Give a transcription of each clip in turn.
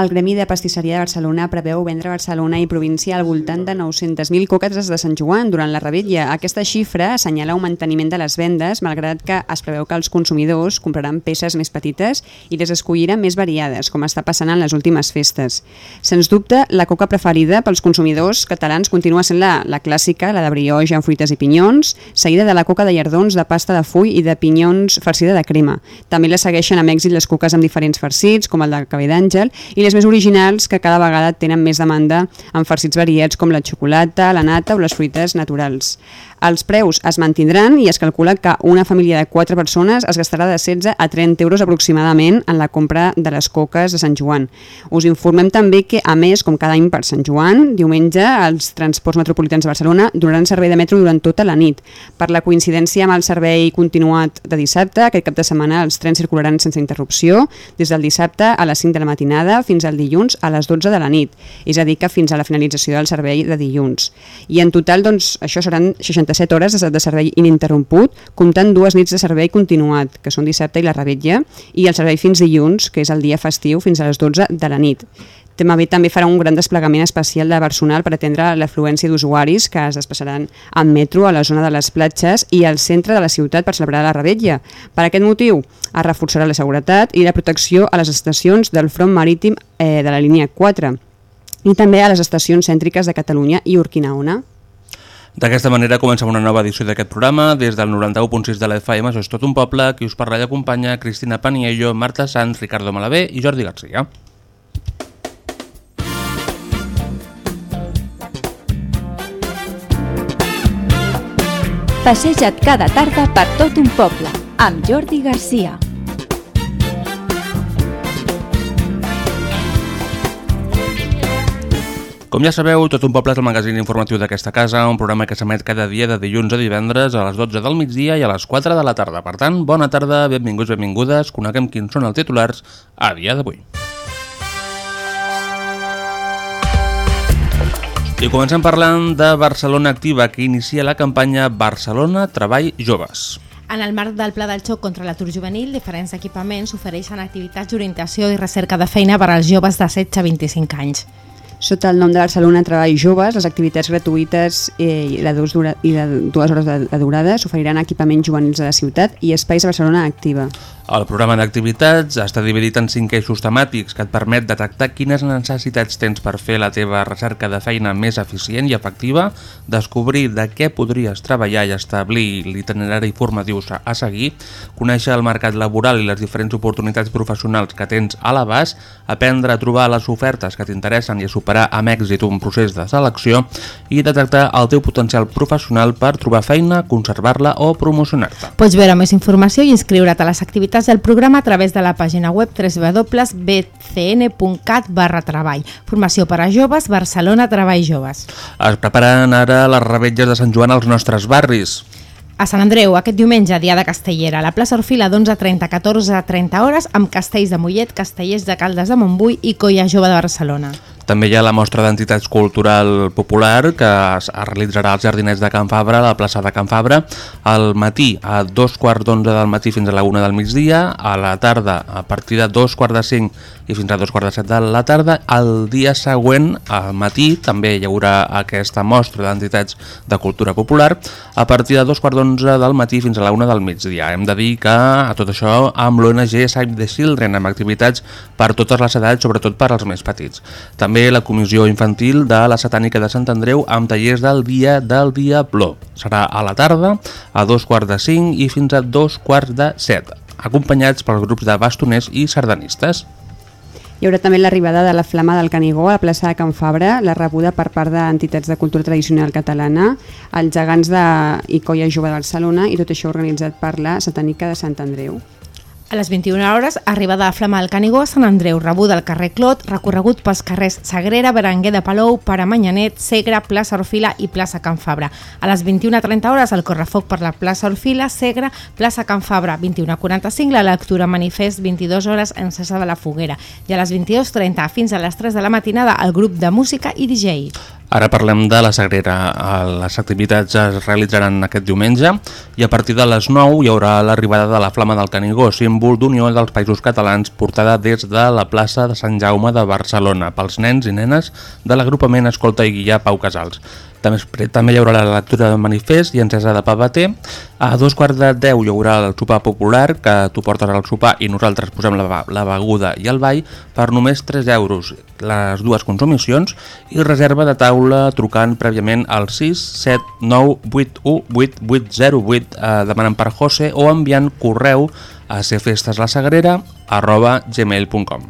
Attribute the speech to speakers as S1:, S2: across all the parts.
S1: El Gremi de Pastisseria de Barcelona preveu vendre a Barcelona i província al voltant de 900.000 coques de Sant Joan durant la rebetlla. Aquesta xifra assenyala un manteniment de les vendes, malgrat que es preveu que els consumidors compraran peces més petites i les escolliran més variades, com està passant en les últimes festes. Sens dubte, la coca preferida pels consumidors catalans continua sent la, la clàssica, la de brioix amb fruites i pinyons, seguida de la coca de llardons, de pasta de full i de pinyons farcida de crema. També la segueixen amb èxit les coques amb diferents farcits, com el de cabell d'àngel, i les més originals que cada vegada tenen més demanda en farcits variats com la xocolata, la nata o les fruites naturals. Els preus es mantindran i es calcula que una família de 4 persones es gastarà de 16 a 30 euros aproximadament en la compra de les coques de Sant Joan. Us informem també que, a més, com cada any per Sant Joan, diumenge els transports metropolitans de Barcelona donaran servei de metro durant tota la nit. Per la coincidència amb el servei continuat de dissabte, aquest cap de setmana els trens circularan sense interrupció des del dissabte a les 5 de la matinada fins al dilluns a les 12 de la nit, és a dir que fins a la finalització del servei de dilluns. I en total, doncs, això seran 67 hores de servei ininterromput, comptant dues nits de servei continuat, que són dissabte i la rebetlla, i el servei fins dilluns, que és el dia festiu, fins a les 12 de la nit. TMB també farà un gran desplegament especial de personal per atendre l'afluència d'usuaris que es desplaçaran en metro a la zona de les platges i al centre de la ciutat per celebrar la rebetlla. Per aquest motiu, es reforçarà la seguretat i la protecció a les estacions del front marítim eh, de la línia 4 i també a les estacions cèntriques de Catalunya i Urquinaona.
S2: D'aquesta manera comencem una nova edició d'aquest programa. Des del 91.6 de la FM, això és tot un poble, qui us parla i acompanya Cristina Paniello, Marta Sanz, Ricardo Malavé i Jordi Garcia.
S3: Passeja't cada tarda per tot un poble, amb Jordi Garcia.
S2: Com ja sabeu, Tot un poble és el magazín informatiu d'aquesta casa, un programa que s'emet cada dia de dilluns a divendres a les 12 del migdia i a les 4 de la tarda. Per tant, bona tarda, benvinguts, benvingudes, coneguem quins són els titulars a dia d'avui. I comencem parlant de Barcelona Activa, que inicia la campanya Barcelona Treball Joves.
S4: En el marc del Pla del Xoc contra l'atur juvenil, diferents equipaments ofereixen activitats d'orientació i recerca de feina per als joves de 16 a 25 anys.
S1: Sota el nom de Barcelona Treball Joves, les activitats gratuïtes eh, i de dues, dura, i de dues hores de, de durada s'oferiran equipaments juvenils de la ciutat i espais de Barcelona Activa.
S2: El programa d'activitats està dividit en cinc eixos temàtics que et permet detectar quines necessitats tens per fer la teva recerca de feina més eficient i efectiva, descobrir de què podries treballar i establir l'itinerari formatiu a seguir, conèixer el mercat laboral i les diferents oportunitats professionals que tens a l'abast, aprendre a trobar les ofertes que t'interessen i a superar amb èxit un procés de selecció i detectar el teu potencial professional per trobar feina, conservar-la o promocionar-te.
S4: Pots veure més informació i inscriure't a les activitats del programa a través de la pàgina web www.bcn.cat barra treball. Formació per a joves, Barcelona Treball Joves.
S2: Es preparen ara les rebetges de Sant Joan als nostres barris.
S4: A Sant Andreu, aquest diumenge, dia de Castellera, a la plaça Orfila d'11.30 a 14.30 hores amb castells de Mollet, castellers de Caldes de Montbui i Colla Jove de Barcelona.
S2: També hi ha la mostra d'entitats cultural popular que es realitzarà als jardinets de Can Fabra, a la plaça de Can Fabra, al matí a dos quarts d'onze del matí fins a la una del migdia, a la tarda a partir de dos quarts de cinc i fins a dos quarts de set de la tarda. El dia següent, al matí, també hi haurà aquesta mostra d'entitats de cultura popular a partir de dos quarts d'onze del matí fins a la una del migdia. Hem de dir que a tot això amb l'ONG Save the Children, amb activitats per totes les edats, sobretot per als més petits. També la comissió infantil de la Satànica de Sant Andreu amb tallers del dia del Diabló. Serà a la tarda, a dos quarts de cinc i fins a dos quarts de set, acompanyats pels grups de bastoners i sardanistes.
S1: Hi haurà també l'arribada de la Flama del Canigó a la plaça de Can Fabra, la rebuda per part d'entitats de cultura tradicional catalana, els gegants de Icoia Jove de Barcelona i tot això organitzat per la Satànica de Sant Andreu.
S4: A les 21 hores, arribada a Flama del Canigó a Sant Andreu, rebuda al carrer Clot, recorregut pels carrers Sagrera, Berenguer de Palou, Pare Manyanet, Segre, plaça Orfila i plaça Can Fabra. A les 21.30 hores, el correfoc per la plaça Orfila, Segre, plaça Can Fabra. 21.45, la lectura manifest, 22 hores, encesa de la foguera. I a les 22.30 fins a les 3 de la matinada, el grup de música i DJ.
S2: Ara parlem de la Sagrera. Eh, Les activitats es realitzaran aquest diumenge i a partir de les 9 hi haurà l'arribada de la Flama del Canigó, símbol d'unió dels països catalans portada des de la plaça de Sant Jaume de Barcelona pels nens i nenes de l'agrupament Escolta i Guiar Pau Casals. També, també hi haurà la lectura de manifest i encesa de paveter. A dos quarts de deu hi haurà el sopar popular, que tu portes el sopar i nosaltres posem la, la beguda i el ball per només 3 euros les dues consumicions i reserva de taula trucant prèviament al 6 7 9 8 1 8 8 0 8 eh, demanant per José o enviant correu a cfesteslassagrera arroba gmail.com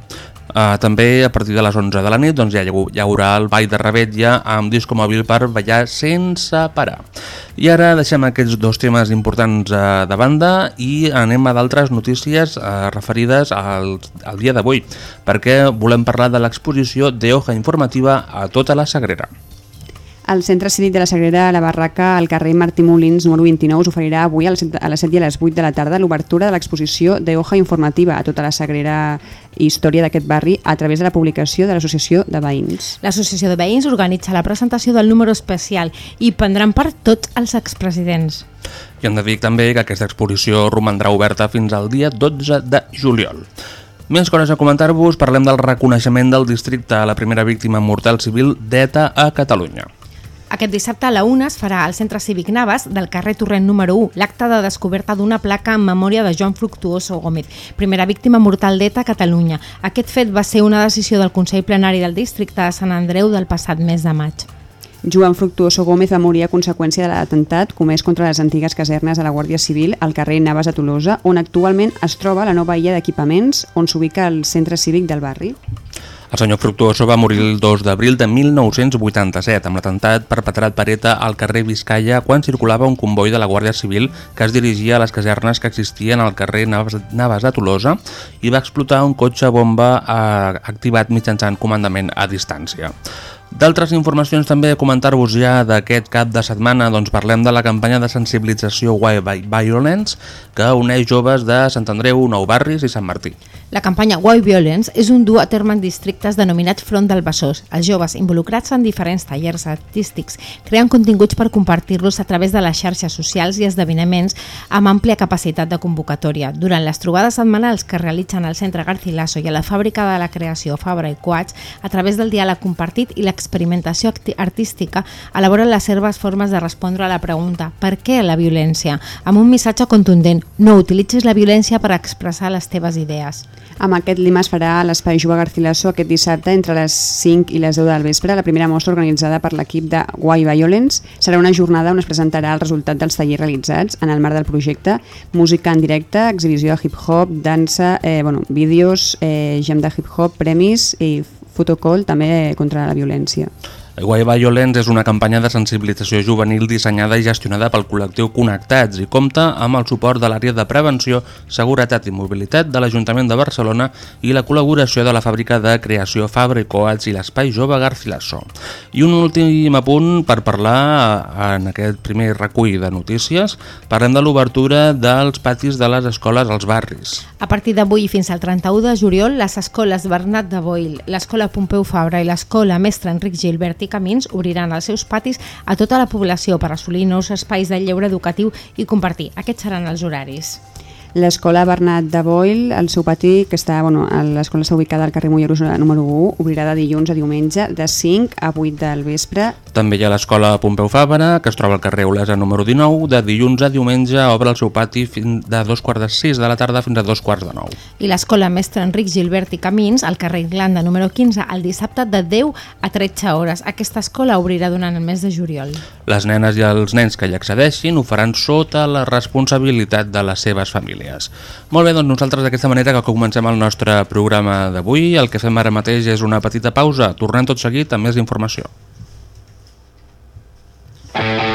S2: Uh, també a partir de les 11 de la nit doncs, ja hi, haurà el ball de rebetlla amb disco mòbil per ballar sense parar. I ara deixem aquests dos temes importants uh, de banda i anem a d'altres notícies uh, referides al, al dia d'avui, perquè volem parlar de l'exposició de hoja informativa a tota la Sagrera.
S1: El Centre Cívic de la Sagrera a la Barraca al carrer Martí Molins, número 29, us oferirà avui a les 7 i a les 8 de la tarda l'obertura de l'exposició de hoja informativa a tota la Sagrera i història d'aquest barri a través de la publicació de l'Associació de Veïns.
S4: L'Associació de Veïns organitza la presentació del número especial i prendran part tots els expresidents.
S2: I hem de dir també que aquesta exposició romandrà oberta fins al dia 12 de juliol. Més coses a comentar-vos, parlem del reconeixement del districte a la primera víctima mortal civil d'ETA a Catalunya.
S4: Aquest dissabte a la una es farà al Centre Cívic Navas del carrer Torrent número 1 l'acte de descoberta d'una placa en memòria de Joan Fructuoso Gómez, primera víctima mortal d'ETA a Catalunya. Aquest fet va ser una decisió del Consell Plenari del Districte de Sant Andreu del passat mes de maig.
S1: Joan Fructuoso Gómez va morir a conseqüència de l'atemptat comès contra les antigues casernes de la Guàrdia Civil al carrer Navas de Tolosa, on actualment es troba la nova illa d'equipaments on s'ubica el centre cívic del barri.
S2: El senyor Fructuoso va morir el 2 d'abril de 1987 amb l'atemptat perpetrat per ETA al carrer Vizcaya quan circulava un comboi de la Guàrdia Civil que es dirigia a les casernes que existien al carrer Navas, de Tolosa i va explotar un cotxe bomba eh, activat mitjançant comandament a distància. D'altres informacions també a comentar-vos ja d'aquest cap de setmana doncs parlem de la campanya de sensibilització Why Violence que uneix joves de Sant Andreu, Nou Barris i Sant Martí.
S4: La campanya Why Violence és un dur a terme en districtes denominat Front del Besòs. Els joves involucrats en diferents tallers artístics creen continguts per compartir-los a través de les xarxes socials i esdeveniments amb àmplia capacitat de convocatòria. Durant les trobades setmanals que realitzen al Centre Garcilaso i a la Fàbrica de la Creació Fabra i Coats, a través del diàleg compartit i l'experimentació artística, elaboren les seves formes de respondre a la pregunta per què la violència? Amb un missatge contundent, no utilitzis la violència per expressar les teves idees.
S1: Amb aquest lima es farà a l'Espai Jove Garcilaso aquest dissabte entre les 5 i les 10 del vespre. La primera mostra organitzada per l'equip de Why Violence serà una jornada on es presentarà el resultat dels tallers realitzats en el marc del projecte Música en directe, exhibició de hip-hop, dansa, eh, bueno, vídeos, eh, gem de hip-hop, premis i fotocall també contra la violència.
S2: Why Violence és una campanya de sensibilització juvenil dissenyada i gestionada pel col·lectiu Connectats i compta amb el suport de l'àrea de prevenció, seguretat i mobilitat de l'Ajuntament de Barcelona i la col·laboració de la fàbrica de creació Fabra i l'Espai Jove Garcilaso. I un últim apunt per parlar en aquest primer recull de notícies, parlem de l'obertura dels patis de les escoles als barris.
S4: A partir d'avui fins al 31 de juliol, les escoles Bernat de Boil, l'Escola Pompeu Fabra i l'Escola Mestre Enric Gilbert i Camins obriran els seus patis a tota la població per assolir nous espais de lleure educatiu i compartir. Aquests seran els horaris.
S1: L'escola Bernat de Boil, el seu pati, que està, bueno, l'escola està ubicada al carrer Mollerosa número 1, obrirà de dilluns a diumenge de 5 a 8 del vespre.
S2: També hi ha l'escola Pompeu Fàbara, que es troba al carrer Olesa número 19, de dilluns a diumenge obre el seu pati fins de dos quarts de 6 de la tarda fins a dos quarts de 9.
S4: I l'escola Mestre Enric Gilbert i Camins, al carrer Irlanda número 15, el dissabte de 10 a 13 hores. Aquesta escola obrirà durant el mes de juliol.
S2: Les nenes i els nens que hi accedeixin ho faran sota la responsabilitat de les seves famílies famílies. Molt bé, doncs nosaltres d'aquesta manera que comencem el nostre programa d'avui, el que fem ara mateix és una petita pausa. Tornem tot seguit amb més informació.
S5: Thank you.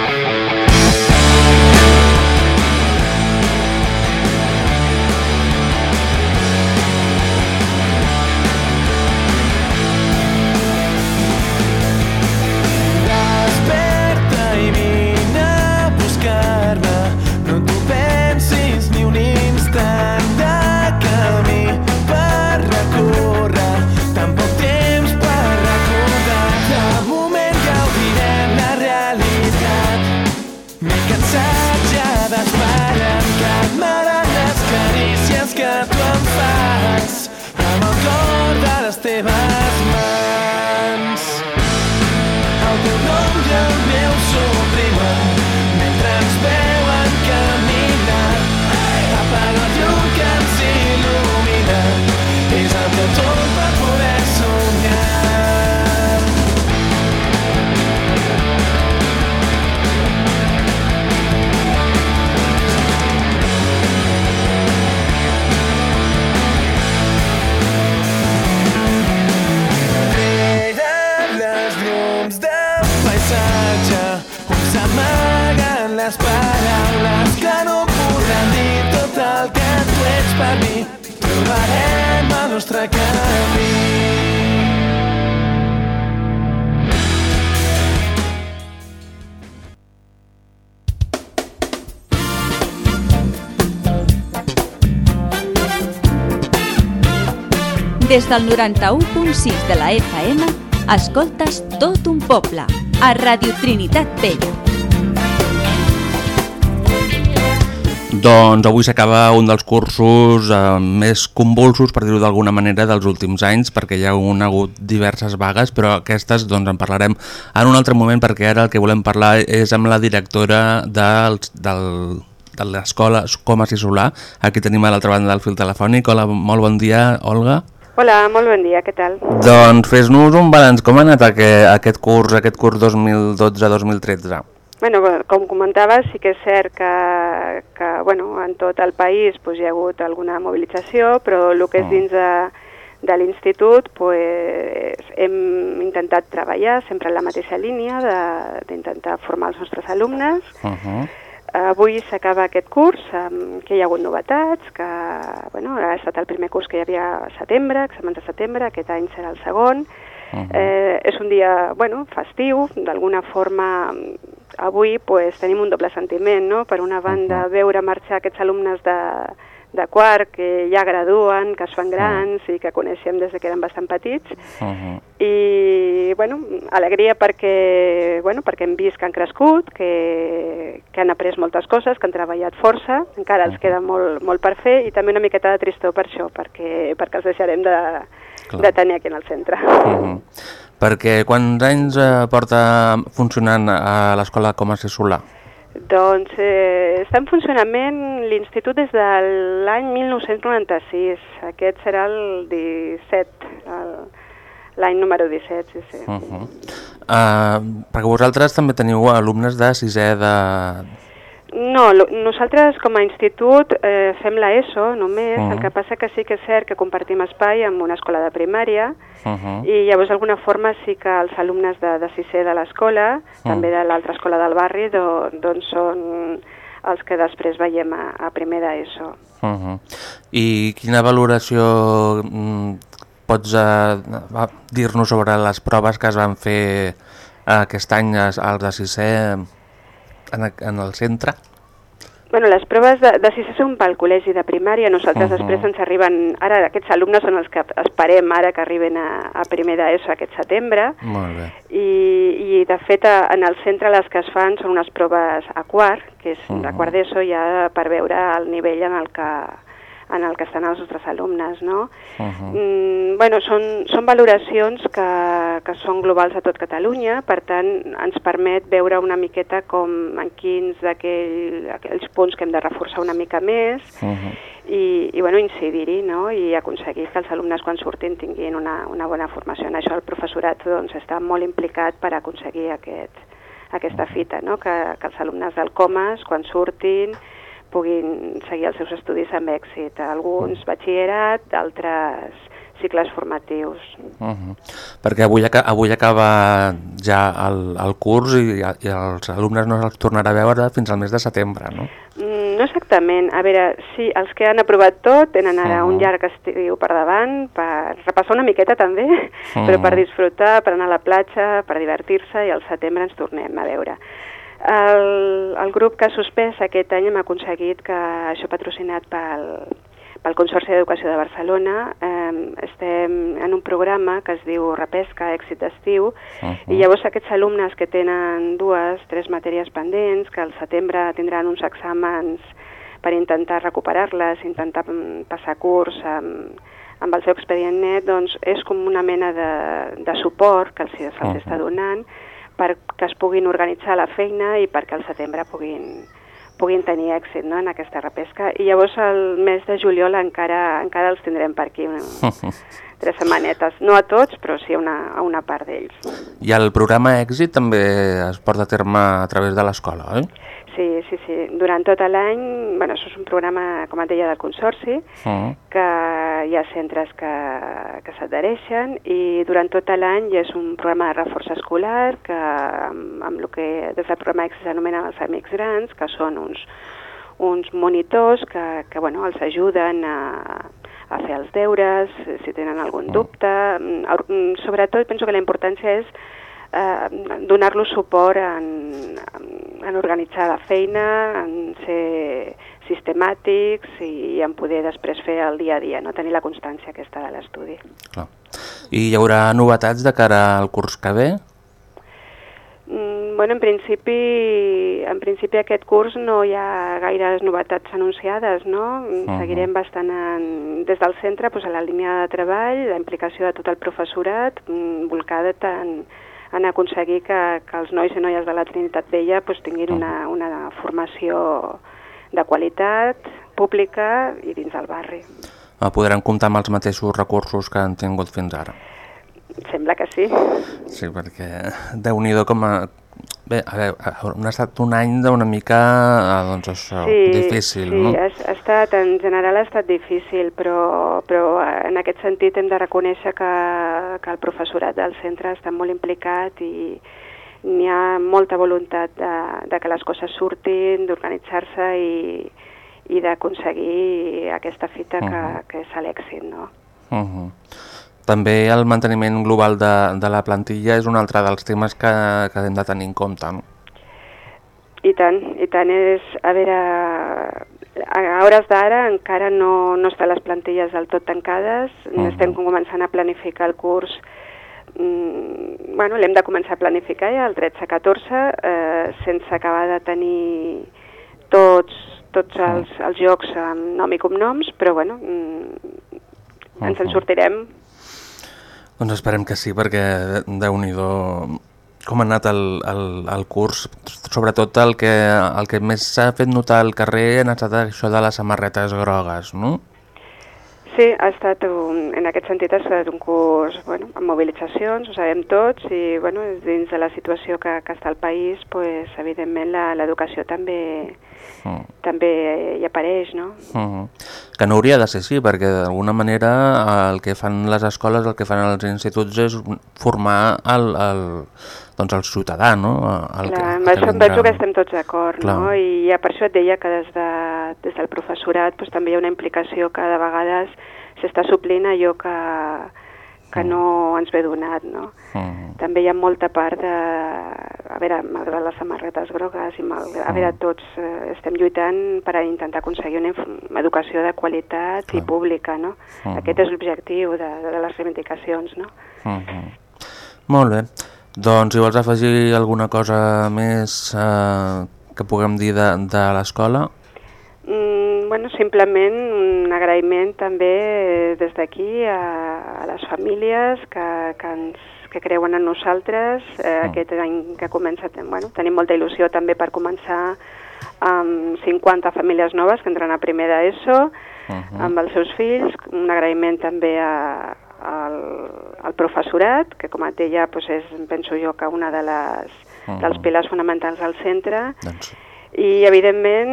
S3: Des del 91.6 de la FM, escoltes tot un poble, a Radio Trinitat Vella.
S2: Doncs avui s'acaba un dels cursos eh, més convulsos, per dir-ho d'alguna manera, dels últims anys, perquè hi ha un, hagut diverses vagues, però aquestes doncs, en parlarem en un altre moment, perquè ara el que volem parlar és amb la directora del, del, de l'escola Comas i Solà. Aquí tenim a l'altra banda del fil telefònic. Hola, molt bon dia, Olga.
S6: Hola, molt bon dia, què tal?
S2: Doncs fes-nos un balanç. Com ha anat aquest, curs, aquest curs 2012-2013?
S6: Bueno, com comentava, sí que és cert que, que bueno, en tot el país pues, hi ha hagut alguna mobilització, però el que és dins de, de l'institut pues, hem intentat treballar sempre en la mateixa línia d'intentar formar els nostres alumnes. Uh -huh. Avui s'acaba aquest curs, que hi ha hagut novetats, que bueno, ha estat el primer curs que hi havia a setembre, exàmens de setembre, aquest any serà el segon. Uh -huh. eh, és un dia bueno, festiu, d'alguna forma avui pues, tenim un doble sentiment, no? per una banda uh -huh. veure marxar aquests alumnes de, de quart que ja graduen, que es fan grans uh -huh. i que coneixem des que eren bastant petits uh -huh. i bueno, alegria perquè, bueno, perquè hem vist que han crescut, que, que han après moltes coses, que han treballat força, encara els queda molt, molt per fer i també una miqueta de tristor per això, perquè, perquè els deixarem de, Clar. de tenir aquí en el centre. Uh
S2: -huh. Perquè quants anys eh, porta funcionant a l'escola Comerç i Solà?
S6: Doncs eh, està en funcionament l'institut des de l'any 1996. Aquest serà el 17, l'any número 17, sí, sí. Uh -huh.
S2: uh, perquè vosaltres també teniu alumnes de sisè de...
S6: No, lo, nosaltres com a institut eh, fem la ESO només, uh -huh. el que passa que sí que és cert que compartim espai amb una escola de primària uh -huh. i llavors d'alguna forma sí que els alumnes de, de sisè de l'escola, uh -huh. també de l'altra escola del barri, do, doncs són els que després veiem a, a primer d'ESO.
S2: Uh -huh. I quina valoració mm, pots eh, dir-nos sobre les proves que es van fer aquest any als de sisè en, en el centre?
S6: Bueno, les proves de, de CISA són pel col·legi de primària, nosaltres uh -huh. després ens arriben, ara aquests alumnes són els que esperem ara que arriben a, a primer d'ESO aquest setembre,
S2: Molt bé.
S6: I, i de fet a, en el centre les que es fan són unes proves a quart, que és uh -huh. de quart d'ESO ja per veure el nivell en el que en el que estan els nostres alumnes, no? Uh -huh. mm, bueno, són, són valoracions que, que són globals a tot Catalunya, per tant, ens permet veure una miqueta com en quins d'aquells punts que hem de reforçar una mica més uh -huh. i, i bueno, incidir-hi, no? I aconseguir que els alumnes quan surtin tinguin una, una bona formació. En això el professorat doncs, està molt implicat per aconseguir aquest, aquesta fita, no? que, que els alumnes del COMAS, quan surtin, puguin seguir els seus estudis amb èxit. Alguns batxillerat, d'altres cicles formatius.
S2: Uh -huh. Perquè avui, avui acaba ja el, el curs i, i els alumnes no els tornarà a veure fins al mes de setembre, no?
S6: Mm, no exactament. A veure, sí, els que han aprovat tot tenen ara uh -huh. un llarg estiu per davant, per repassar una miqueta també, uh -huh. però per disfrutar, per anar a la platja, per divertir-se i al setembre ens tornem a veure. El, el grup que ha suspès aquest any hem aconseguit que això patrocinat pel, pel Consorci d'Educació de Barcelona eh, estem en un programa que es diu Repesca, èxit d'estiu, uh -huh. i llavors aquests alumnes que tenen dues, tres matèries pendents, que al setembre tindran uns exàmens per intentar recuperar-les, intentar passar curs amb, amb el seu expedient net, doncs és com una mena de, de suport que se'ls uh -huh. està donant, perquè es puguin organitzar la feina i perquè al setembre puguin, puguin tenir èxit no, en aquesta repesca. I llavors el mes de juliol encara, encara els tindrem per aquí, una, tres setmanetes. No a tots, però sí a una, a una part d'ells.
S2: I el programa Èxit també es porta a terme a través de l'escola, oi? Eh?
S6: Sí, sí, sí. Durant tot l'any, bueno, això és un programa, com et deia, del Consorci, uh -huh. que hi ha centres que, que s'adhereixen i durant tot l'any és un programa de reforç escolar que amb, amb el que des del programa X s'anomenen els Amics Grans, que són uns, uns monitors que, que bueno, els ajuden a, a fer els deures, si tenen algun dubte. Mm, Sobretot penso que la importància és eh, donar-los suport en, en organitzar la feina, en ser sistemàtics i en poder després fer el dia a dia, no tenir la constància aquesta de l'estudi.
S2: I hi haurà novetats de cara al curs que ve?
S6: Mm, bueno, en principi, en principi aquest curs no hi ha gaires novetats anunciades, no? Uh -huh. Seguirem bastant en, des del centre pues, a la línia de treball, la implicació de tot el professorat, mm, volcada tant en aconseguir que, que els nois i noies de la Trinitat Vella pues, tinguin una, una formació de qualitat, pública i dins del barri.
S2: Eh, podran comptar amb els mateixos recursos que han tingut fins ara?
S6: Sembla que sí.
S2: Sí, perquè déu nhi com a... Bé, a veure, ha estat un any d'una mica, eh, doncs això,
S6: sí,
S2: difícil,
S6: sí,
S2: no?
S6: Sí, ha, ha estat, en general ha estat difícil, però, però en aquest sentit hem de reconèixer que, que el professorat del centre està molt implicat i n'hi ha molta voluntat de, de que les coses surtin, d'organitzar-se i, i d'aconseguir aquesta fita que, uh -huh. que és l'èxit, no?
S2: Uh -huh. També el manteniment global de, de la plantilla és un altre dels temes que, que hem de tenir en compte, no?
S6: I tant, i tant és, a veure, a hores d'ara encara no, no estan les plantilles del tot tancades, uh -huh. estem començant a planificar el curs mm, bueno, l'hem de començar a planificar ja el 13-14 eh, sense acabar de tenir tots, tots els, els jocs amb nom i cognoms, però bueno, mm, ens en sortirem.
S2: Doncs esperem que sí, perquè déu nhi com ha anat el, el, el curs, sobretot el que, el que més s'ha fet notar al carrer ha estat això de les samarretes grogues, no?
S6: Sí, ha estat un, en aquest sentit ha estat un curs bueno, amb mobilitzacions, ho sabem tots, i bueno, dins de la situació que, que està al país, pues, evidentment l'educació també, també hi apareix, no?
S2: Mm -hmm. Que no hauria de ser així, perquè d'alguna manera el que fan les escoles, el que fan els instituts és formar el, el, doncs el ciutadà, no? El
S6: Clar, que, amb això em que estem tots d'acord, no? I ja per això et deia que des, de, des del professorat pues, també hi ha una implicació que de vegades s'està suplint allò que, que mm. no ens ve donat, no? Mm. També hi ha molta part de... A veure, malgrat les samarretes grogues i malgrat... A veure, mm. tots eh, estem lluitant per a intentar aconseguir una educació de qualitat Clar. i pública, no? Mm. Aquest és l'objectiu de, de les reivindicacions, no?
S2: Mm -hmm. Molt bé. Doncs si vols afegir alguna cosa més eh, que puguem dir de, de l'escola?
S6: Mm, bueno, simplement un agraïment també des d'aquí a, a les famílies que, que, ens, que creuen en nosaltres. Eh, mm. Aquest any que comença, bueno, tenim molta il·lusió també per començar amb 50 famílies noves que entren a primer d'ESO, uh -huh. amb els seus fills. Un agraïment també a, al, al professorat, que com et deia doncs és, penso jo, que una de les, uh -huh. dels pilars fonamentals del centre, doncs... i evidentment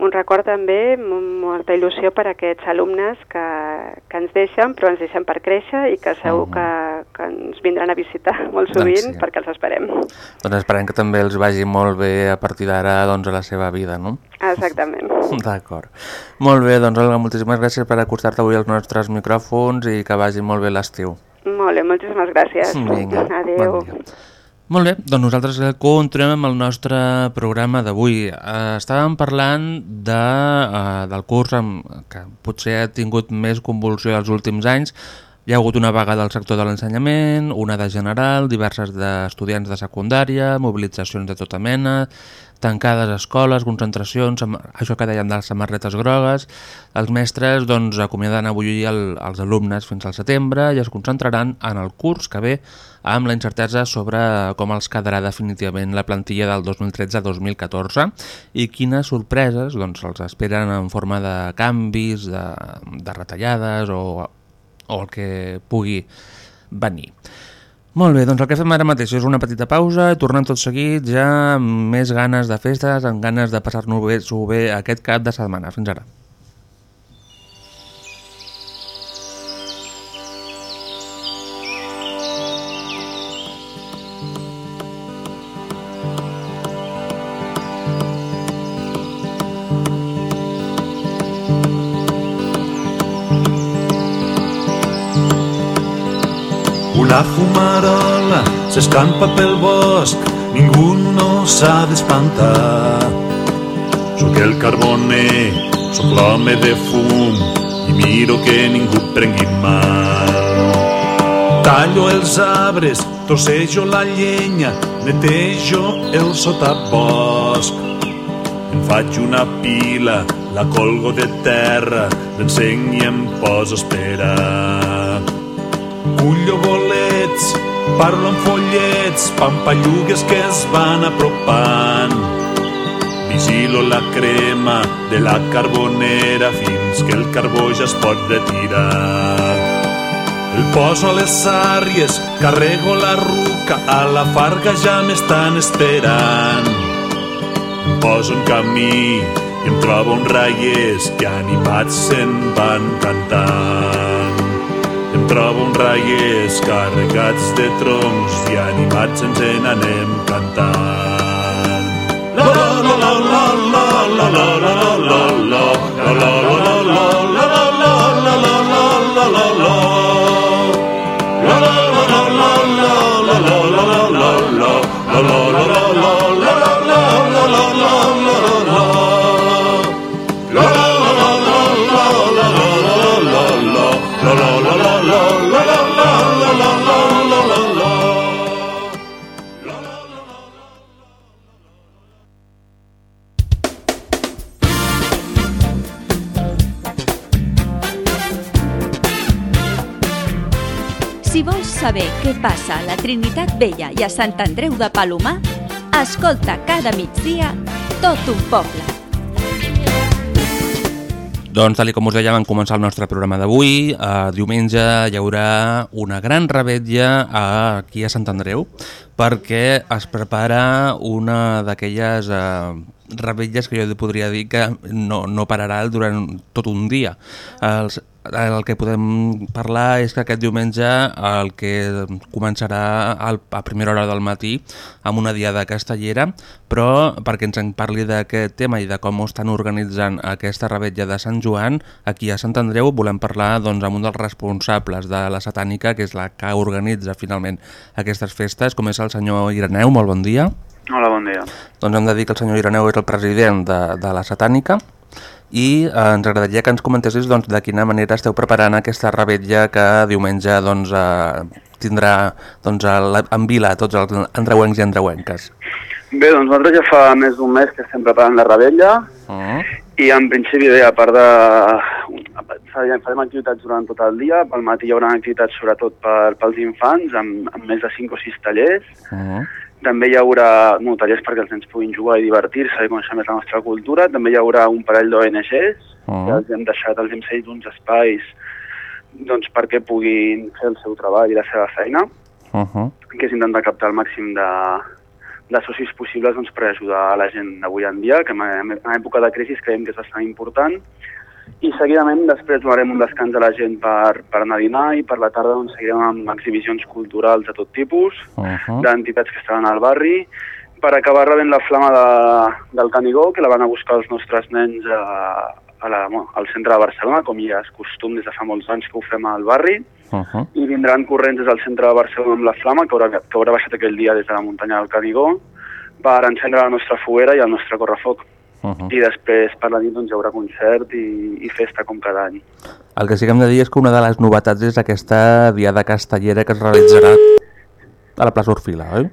S6: un record també, molta il·lusió per a aquests alumnes que, que ens deixen, però ens deixen per créixer i que segur que, que ens vindran a visitar molt sovint doncs sí. perquè els esperem.
S2: Doncs esperem que també els vagi molt bé a partir d'ara doncs, a la seva vida, no?
S6: Exactament.
S2: D'acord. Molt bé, doncs Olga, moltíssimes gràcies per acostar-te avui als nostres micròfons i que vagi molt bé l'estiu.
S6: Molt bé, moltíssimes gràcies.
S2: Vinga,
S6: Adéu.
S2: Bon dia. Molt bé, doncs nosaltres continuem amb el nostre programa d'avui. Eh, estàvem parlant de, eh, del curs amb, que potser ha tingut més convulsió els últims anys. Hi ha hagut una vaga del sector de l'ensenyament, una de general, diverses d'estudiants de secundària, mobilitzacions de tota mena, tancades escoles, concentracions, això que deien de les samarretes grogues. Els mestres doncs, acomiaden avui el, els alumnes fins al setembre i es concentraran en el curs que ve amb la incertesa sobre com els quedarà definitivament la plantilla del 2013-2014 i quines sorpreses doncs, els esperen en forma de canvis, de, de retallades o, o el que pugui venir. Molt bé, doncs el que fem ara mateix és una petita pausa, tornem tot seguit ja amb més ganes de festes, amb ganes de passar-nos bé, bé aquest cap de setmana. Fins ara.
S7: La fumarola s'escampa pel bosc, ningú no s'ha d'espantar. Sóc el carboner, sóc l'home de fum i miro que ningú prengui mal. Tallo els arbres, trossejo la llenya, netejo el sotabosc. Em faig una pila, la colgo de terra, l'encenc i em poso a esperar. Cullo bolets, parlo amb follets, pampallugues que es van apropant. Vigilo la crema de la carbonera fins que el carbó ja es pot retirar. El poso a les àries, carrego la ruca, a la farga ja m'estan esperant. Em poso en camí i em trobo uns raiers que animats se'n van cantant. Trobo uns raiers carregats de troncs i animats ens en anem cantant. La la la la la la la la la
S3: passa a la Trinitat Vella i a Sant Andreu de Palomar, escolta cada migdia tot un poble.
S2: Doncs, tal com us dèiem, en començar el nostre programa d'avui, eh, diumenge hi haurà una gran rebetlla aquí a Sant Andreu perquè es prepara una d'aquelles eh, rebetlles que jo podria dir que no, no pararà durant tot un dia. Els, el que podem parlar és que aquest diumenge el que començarà al, a primera hora del matí amb una diada castellera, però perquè ens en parli d'aquest tema i de com estan organitzant aquesta rebetlla de Sant Joan, aquí a Sant Andreu volem parlar doncs, amb un dels responsables de la satànica, que és la que organitza finalment aquestes festes, com és el senyor Ireneu. Molt bon dia.
S8: Hola, bon dia.
S2: Doncs hem de dir que el senyor Ireneu és el president de, de la satànica, i eh, ens agradaria que ens comentessis doncs, de quina manera esteu preparant aquesta rebetlla que diumenge doncs, eh, tindrà doncs, en vila tots els andreuencs i andreuenques.
S8: Bé, doncs nosaltres ja fa més d'un mes que estem preparant la rebetlla
S2: uh -huh.
S8: i en principi bé, a part de... farem activitats durant tot el dia, pel matí hi haurà activitats sobretot per, pels infants amb, amb més de 5 o 6 tallers,
S2: uh -huh.
S8: També hi haurà no, tallers perquè els nens puguin jugar i divertir-se i conèixer més la nostra cultura. També hi haurà un parell d'ONGs, uh -huh. que els hem deixat, els hem cedit uns espais doncs, perquè puguin fer el seu treball i la seva feina,
S2: uh -huh.
S8: que és intentar captar el màxim de, de socis possibles doncs, per ajudar a la gent d'avui en dia, que en, en època de crisi creiem que és bastant important. I seguidament després donarem un descans a la gent per, per anar a dinar i per la tarda doncs, seguirem amb exhibicions culturals de tot tipus,
S2: uh -huh.
S8: d'entitats que estaran al barri, per acabar rebent la flama de, del Canigó, que la van a buscar els nostres nens a, a la, bueno, al centre de Barcelona, com ja és costum des de fa molts anys que ho fem al barri,
S2: Uh -huh.
S8: i vindran corrents des del centre de Barcelona amb la flama, que haurà, que haurà baixat aquell dia des de la muntanya del Canigó, per encendre la nostra foguera i el nostre correfoc.
S2: Uh -huh.
S8: I després per la nit doncs, hi haurà concert i, i festa com cada any.
S2: El que sí que hem de dir és que una de les novetats és aquesta diada castellera que es realitzarà a la plaça Orfila, oi?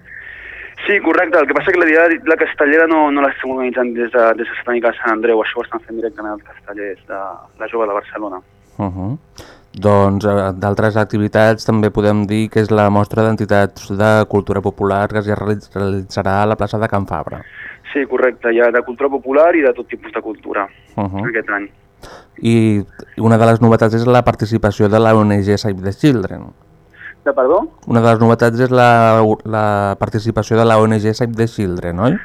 S8: Sí, correcte. El que passa que la diada la castellera no, no l'estem organitzant des de, des de Satànica de Sant Andreu, això ho estan fent directament els castellers de la Jove de Barcelona.
S2: Uh -huh. Doncs eh, d'altres activitats també podem dir que és la mostra d'entitats de cultura popular que es realitzarà a la plaça de Can Fabra.
S8: Sí, correcte. Hi ha de cultura popular i de tot tipus de cultura
S2: Uh -huh.
S8: aquest any.
S2: I una de les novetats és la participació de la ONG Save the Children.
S8: De perdó?
S2: Una de les novetats és la, la participació de la ONG Save the Children, oi?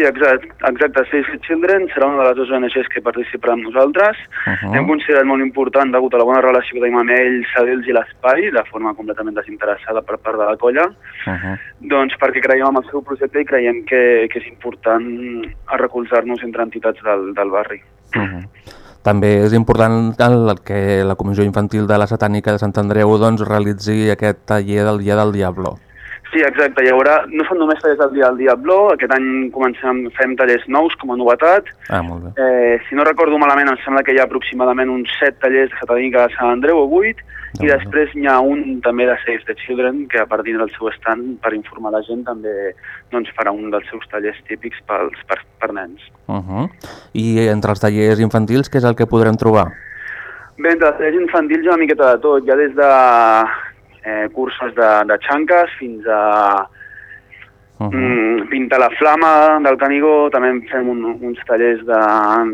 S8: Sí, exacte. exacte. Save the Children serà una de les dues ONGs que participarà amb nosaltres.
S2: Uh -huh.
S8: Hem considerat molt important, degut a la bona relació que tenim amb ells, cedir-los l'espai de forma completament desinteressada per part de la colla,
S2: Uh -huh.
S8: doncs perquè creiem en el seu projecte i creiem que, que és important a recolzar-nos entre entitats del, del barri.
S2: Uh -huh. també és important el que la Comissió Infantil de la Satànica de Sant Andreu doncs, realitzi aquest taller del Dia del Diablo.
S8: Sí, exacte. Hi haurà, no són només tallers del dia del Diablo, aquest any comencem, fem tallers nous com a novetat.
S2: Ah, molt bé.
S8: Eh, si no recordo malament, em sembla que hi ha aproximadament uns 7 tallers de satànica de Sant Andreu o 8, i després n'hi ha un també de Save the Children, que a partir del seu stand, per informar la gent, també doncs, farà un dels seus tallers típics pels, per, per nens.
S2: Uh -huh. I entre els tallers infantils, què és el que podrem trobar?
S8: Bé, entre els tallers infantils hi ha una miqueta de tot, ja des de eh, cursos de, de xanques fins a
S2: Uh -huh.
S8: mm, pintar la flama del Canigó, també fem un, uns tallers de,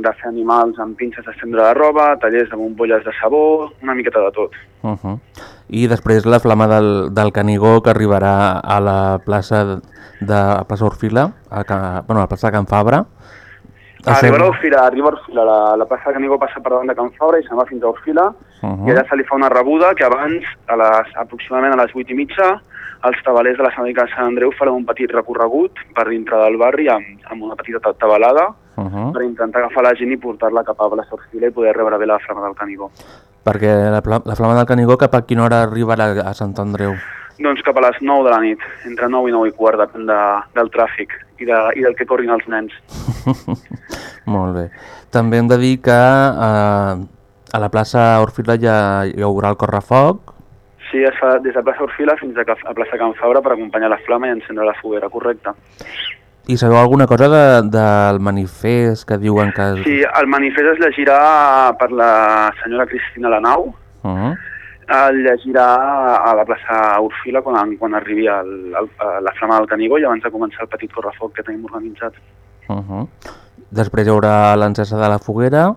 S8: de fer animals amb pinces d'estendre la roba, tallers de bombolles de sabó, una miqueta de tot.
S2: Uh -huh. I després la flama del, del Canigó que arribarà a la plaça de, de a plaça Orfila, a, bueno, a la plaça de Can Fabra.
S8: Arriba a Orfila, arriba a Orfila, la, la plaça de Canigó passa per davant de Can Fabra i se'n va fins a Orfila,
S2: Uh -huh.
S8: i allà se li fa una rebuda que abans, a les, aproximadament a les 8 i mitja, els tabalers de la Sanàdica de Sant Andreu faran un petit recorregut per dintre del barri amb, amb una petita ta- tabalada
S2: Uh -huh.
S8: per intentar agafar la gent i portar-la cap a plaça Orfila i poder rebre bé la flama del Canigó.
S2: Perquè la, la flama del Canigó cap a quina hora arribarà a Sant Andreu?
S8: Doncs cap a les 9 de la nit, entre 9 i 9 i quart, depèn de, del tràfic i, de, i del que corrin els nens.
S2: Molt bé. També hem de dir que eh, a la plaça Orfila ja hi haurà el correfoc.
S8: Sí, es fa des de plaça Orfila fins a, a plaça Can Fabra per acompanyar la flama i encendre la foguera, correcte.
S2: I sabeu alguna cosa de, del manifest que diuen que...
S8: Sí, el manifest es llegirà per la senyora Cristina Lanau,
S2: Uh -huh.
S8: El llegirà a la plaça Orfila quan, quan arribi el, el, la flama del Canigó i abans de començar el petit correfoc que tenim organitzat.
S2: Uh -huh. Després hi haurà l'encesa de la foguera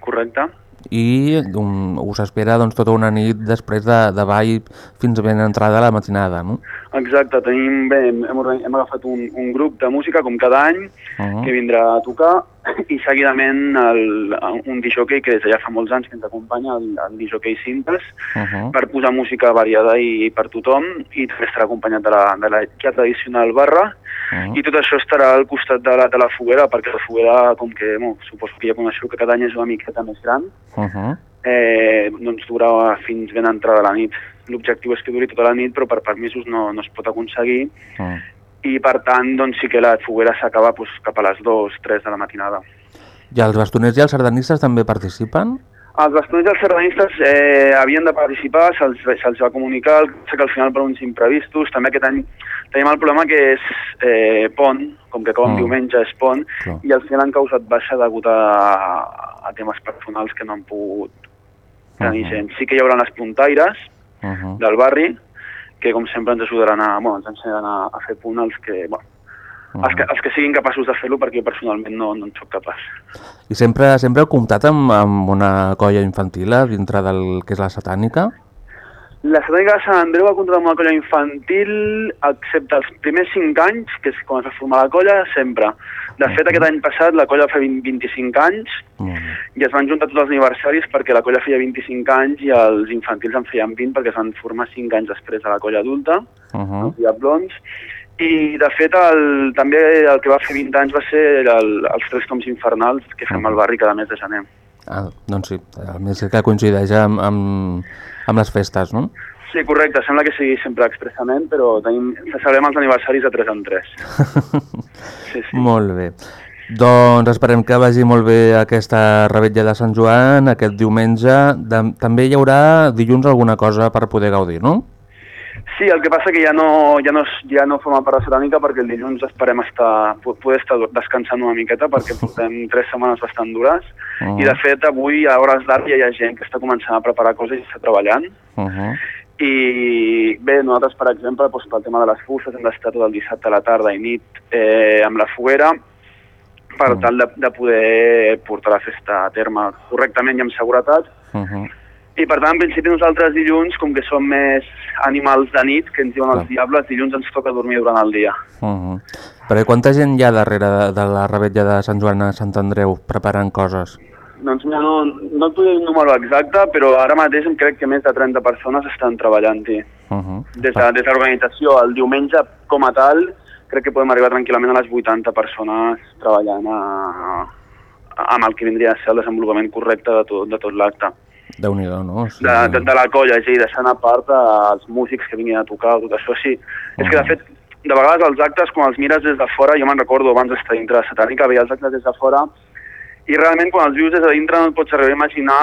S8: Correcte?
S2: i um, us espera doncs, tota una nit després de, de ball fins ben entrada la matinada, no?
S8: Exacte, tenim, bé, hem, hem agafat un, un grup de música com cada any
S2: Uh -huh.
S8: que vindrà a tocar i seguidament el, un disjockey que des de ja fa molts anys que ens acompanya, el, el disjockey Cintes,
S2: Uh -huh.
S8: per posar música variada i per tothom i també estarà acompanyat de la, de la ja tradicional barra
S2: Uh
S8: i tot això estarà al costat de la, de la foguera perquè la foguera, com que bueno, suposo que ja coneixeu que cada any és una miqueta més gran
S2: Uh -huh.
S8: eh, doncs durarà fins ben entrada la nit. L'objectiu és que duri tota la nit, però per permisos no, no es pot aconseguir
S2: Uh -huh.
S8: I per tant doncs, sí que la foguera s'acaba doncs, cap a les 2, 3 de la matinada.
S2: I els bastoners i els sardanistes també participen?
S8: Els bastoners i els sardanistes eh, havien de participar, se'ls se va comunicar, el que al final per uns imprevistos, també aquest any tenim el problema que és eh, pont, com que com
S2: Mm.
S8: diumenge és pont,
S2: Clar.
S8: i al final han causat baixa degut a, a temes personals que no han pogut tenir
S2: Mhm.
S8: gent. Sí que hi haurà les puntaires,
S2: Uh -huh.
S8: del barri, que com sempre ens ajudaran a, bueno, ens ensenyaran a, a fer punt els que, bueno, els que, els que siguin capaços de fer-lo perquè jo personalment no, no en sóc capaç.
S2: I sempre, sempre heu comptat amb, amb una colla infantil dintre del que és la satànica?
S8: La Satànica de Sant Andreu va comptar amb una colla infantil, excepte els primers 5 anys, que és quan es va formar la colla, sempre. De fet, aquest any passat la colla va fer 20, 25 anys i es van juntar tots els aniversaris perquè la colla feia 25 anys i els infantils en feien 20 perquè es van formar 5 anys després de la colla adulta,
S2: Uh -huh.
S8: els Diablons. I, de fet, el, també el que va fer 20 anys va ser el, els Tres Toms Infernals que fem al barri cada mes de gener.
S2: Ah, doncs sí, a més que coincideix amb, amb, amb les festes, no?
S8: Sí, correcte, sembla que sigui sempre expressament, però tenim, celebrem els aniversaris de 3 en 3. Sí, sí.
S2: Molt bé. Doncs esperem que vagi molt bé aquesta rebetlla de Sant Joan aquest diumenge. De, també hi haurà dilluns alguna cosa per poder gaudir, no?
S8: Sí, el que passa que ja no, ja no, ja no forma part de Ceràmica perquè el dilluns esperem estar, po- poder estar descansant una miqueta perquè portem tres setmanes bastant dures.
S2: Uh
S8: i de fet avui a hores d'ara ja hi ha gent que està començant a preparar coses i està treballant.
S2: Uh -huh.
S8: i bé, nosaltres per exemple doncs, pel tema de les fustes hem d'estar tot el dissabte a la tarda i nit eh, amb la foguera per tal de, de poder portar la festa a terme correctament i amb seguretat.
S2: Uh -huh.
S8: I per tant, en principi nosaltres dilluns, com que som més animals de nit, que ens diuen els diables, dilluns ens toca dormir durant el dia.
S2: Uh -huh. Però quanta gent hi ha darrere de, de la rebetlla de Sant Joan a Sant Andreu preparant coses?
S8: Doncs mira, no, no et puc dir un número exacte, però ara mateix em crec que més de 30 persones estan treballant-hi.
S2: Uh -huh.
S8: Des de, des de l'organització, el diumenge com a tal, crec que podem arribar tranquil·lament a les 80 persones treballant a, amb el que vindria a ser el desenvolupament correcte de tot, de tot l'acte.
S2: Déu nhi no? Sí.
S8: De, de, de la colla, és a dir, deixant a part els músics que vinguin a tocar, tot això sí. És que, de fet, de vegades els actes, quan els mires des de fora, jo me'n recordo abans d'estar dintre de Satànica, veia els actes des de fora, i realment quan els vius des de dintre no et pots arribar a imaginar